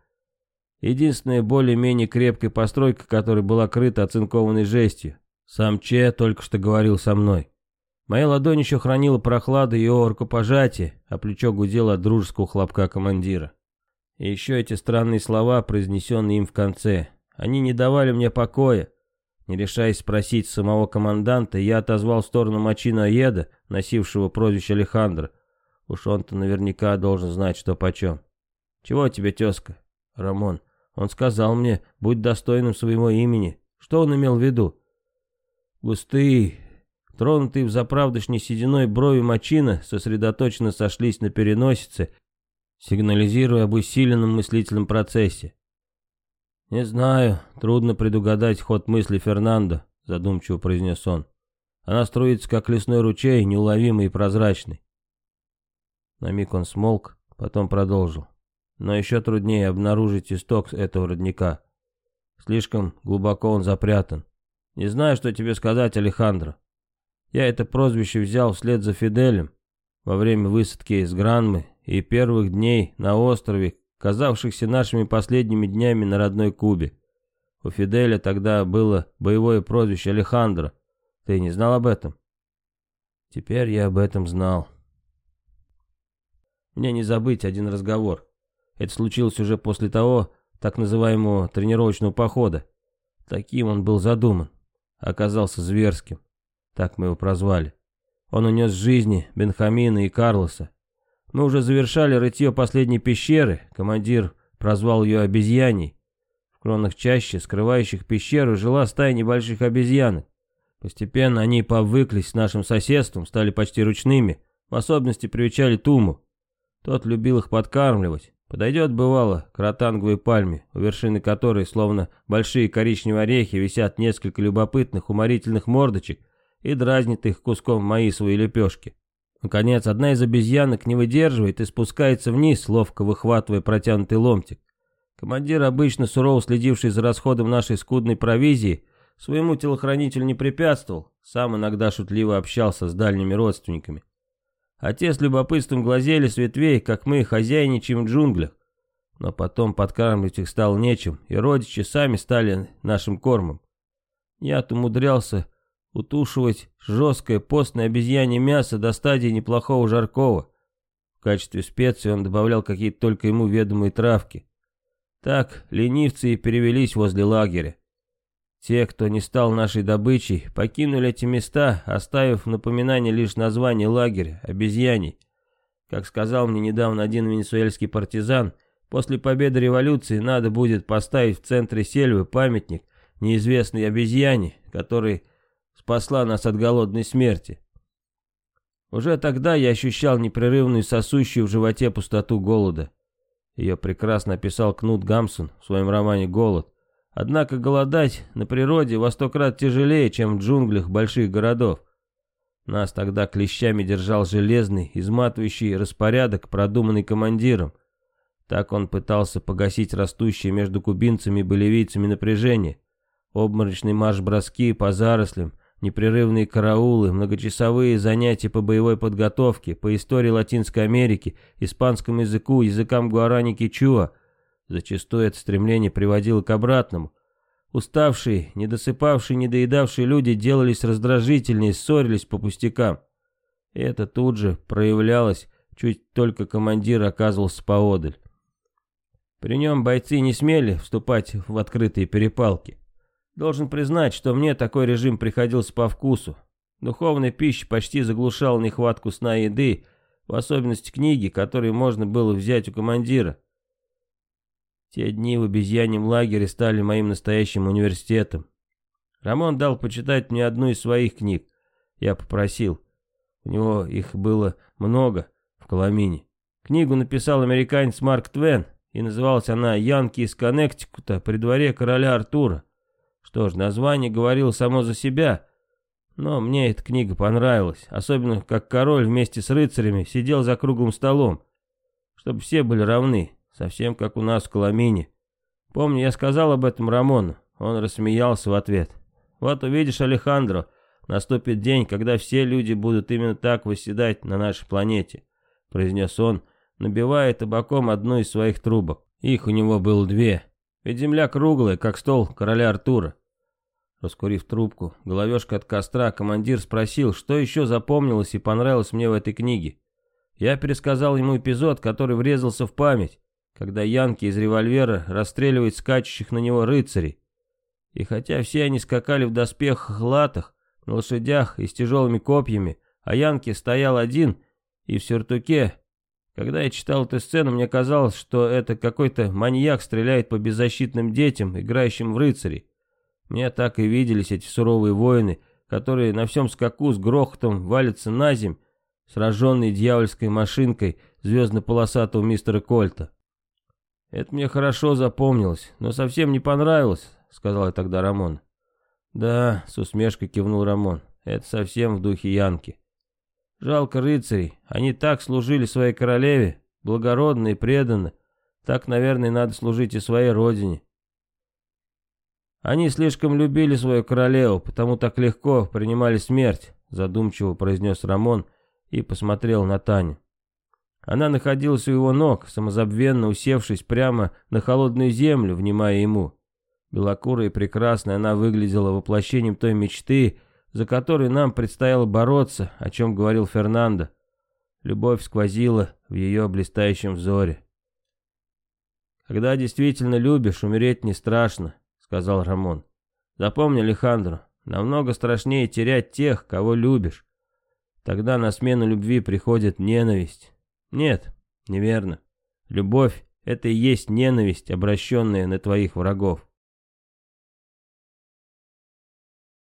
Единственная более-менее крепкая постройка, которая была крыта оцинкованной жестью. Сам Че только что говорил со мной. Моя ладонь еще хранила прохладу его рукопожатие, а плечо гудело от дружеского хлопка командира. И еще эти странные слова, произнесенные им в конце. Они не давали мне покоя. Не решаясь спросить самого команданта, я отозвал в сторону Мачина Аеда, носившего прозвище Алехандро. Уж он-то наверняка должен знать, что почем. «Чего тебе, тезка?» «Рамон. Он сказал мне, будь достойным своего имени. Что он имел в виду?» Густые, тронутые в заправдошней сединой брови Мачина сосредоточенно сошлись на переносице, сигнализируя об усиленном мыслительном процессе. «Не знаю, трудно предугадать ход мысли Фернандо», — задумчиво произнес он. «Она струится, как лесной ручей, неуловимый и прозрачный». На миг он смолк, потом продолжил. «Но еще труднее обнаружить исток этого родника. Слишком глубоко он запрятан. Не знаю, что тебе сказать, Алехандро. Я это прозвище взял вслед за Фиделем во время высадки из Гранмы и первых дней на острове, казавшихся нашими последними днями на родной Кубе. У Фиделя тогда было боевое прозвище Алехандро. Ты не знал об этом? Теперь я об этом знал. Мне не забыть один разговор. Это случилось уже после того, так называемого тренировочного похода. Таким он был задуман. Оказался зверским. Так мы его прозвали. Он унес жизни Бенхамина и Карлоса. Мы уже завершали рытье последней пещеры, командир прозвал ее обезьяней. В кронах чаще, скрывающих пещеру, жила стая небольших обезьянок. Постепенно они повыклись с нашим соседством, стали почти ручными, в особенности привечали Туму. Тот любил их подкармливать. Подойдет, бывало, к ротанговой пальме, у вершины которой, словно большие коричневые орехи, висят несколько любопытных уморительных мордочек и дразнит их куском маисовой лепешки. Наконец, одна из обезьянок не выдерживает и спускается вниз, ловко выхватывая протянутый ломтик. Командир, обычно сурово следивший за расходом нашей скудной провизии, своему телохранителю не препятствовал, сам иногда шутливо общался с дальними родственниками. А те с любопытством глазели с ветвей, как мы хозяйничаем в джунглях. Но потом подкармливать их стало нечем, и родичи сами стали нашим кормом. Я-то умудрялся утушивать жесткое постное обезьянье мясо до стадии неплохого жаркого. В качестве специи он добавлял какие-то только ему ведомые травки. Так ленивцы и перевелись возле лагеря. Те, кто не стал нашей добычей, покинули эти места, оставив напоминание лишь название лагеря, обезьяний. Как сказал мне недавно один венесуэльский партизан, после победы революции надо будет поставить в центре сельвы памятник неизвестной обезьяне, который спасла нас от голодной смерти. Уже тогда я ощущал непрерывную сосущую в животе пустоту голода. Ее прекрасно описал Кнут Гамсун в своем романе «Голод». Однако голодать на природе во сто крат тяжелее, чем в джунглях больших городов. Нас тогда клещами держал железный, изматывающий распорядок, продуманный командиром. Так он пытался погасить растущее между кубинцами и болевийцами напряжение. Обморочный марш-броски по зарослям, непрерывные караулы, многочасовые занятия по боевой подготовке, по истории Латинской Америки, испанскому языку, языкам гуарани кичуа. Зачастую это стремление приводило к обратному. Уставшие, недосыпавшие, недоедавшие люди делались раздражительнее, ссорились по пустякам. И это тут же проявлялось, чуть только командир оказывался поодаль. При нем бойцы не смели вступать в открытые перепалки. Должен признать, что мне такой режим приходился по вкусу. Духовная пища почти заглушала нехватку сна и еды, в особенности книги, которые можно было взять у командира. Те дни в обезьяньем лагере стали моим настоящим университетом. Рамон дал почитать мне одну из своих книг. Я попросил. У него их было много в Коломине. Книгу написал американец Марк Твен, и называлась она «Янки из Коннектикута при дворе короля Артура». Что ж, название говорило само за себя, но мне эта книга понравилась, особенно как король вместе с рыцарями сидел за круглым столом, чтобы все были равны, совсем как у нас в Коломине. Помню, я сказал об этом Рамону, он рассмеялся в ответ. Вот увидишь, Алехандро, наступит день, когда все люди будут именно так восседать на нашей планете, произнес он, набивая табаком одну из своих трубок. Их у него было две, ведь земля круглая, как стол короля Артура. Раскурив трубку, головешка от костра, командир спросил, что еще запомнилось и понравилось мне в этой книге. Я пересказал ему эпизод, который врезался в память, когда янки из револьвера расстреливают скачущих на него рыцарей. И хотя все они скакали в доспехах латах, на лошадях и с тяжелыми копьями, а янки стоял один и в сюртуке, когда я читал эту сцену, мне казалось, что это какой-то маньяк стреляет по беззащитным детям, играющим в рыцарей. Мне так и виделись эти суровые воины, которые на всем скаку с грохотом валятся на земь, сраженные дьявольской машинкой звездно-полосатого мистера Кольта. «Это мне хорошо запомнилось, но совсем не понравилось», — сказал я тогда Рамон. «Да», — с усмешкой кивнул Рамон, — «это совсем в духе Янки. Жалко рыцарей, они так служили своей королеве, благородно и преданно. Так, наверное, надо служить и своей родине. Они слишком любили свою королеву, потому так легко принимали смерть, задумчиво произнес Рамон и посмотрел на Таню. Она находилась у его ног, самозабвенно усевшись прямо на холодную землю, внимая ему. Белокурая и прекрасная она выглядела воплощением той мечты, за которой нам предстояло бороться, о чем говорил Фернандо. Любовь сквозила в ее блистающем взоре. «Когда действительно любишь, умереть не страшно», — сказал Рамон. «Запомни, Алехандро, намного страшнее терять тех, кого любишь. Тогда на смену любви приходит ненависть. Нет, неверно. Любовь — это и есть ненависть, обращенная на твоих врагов.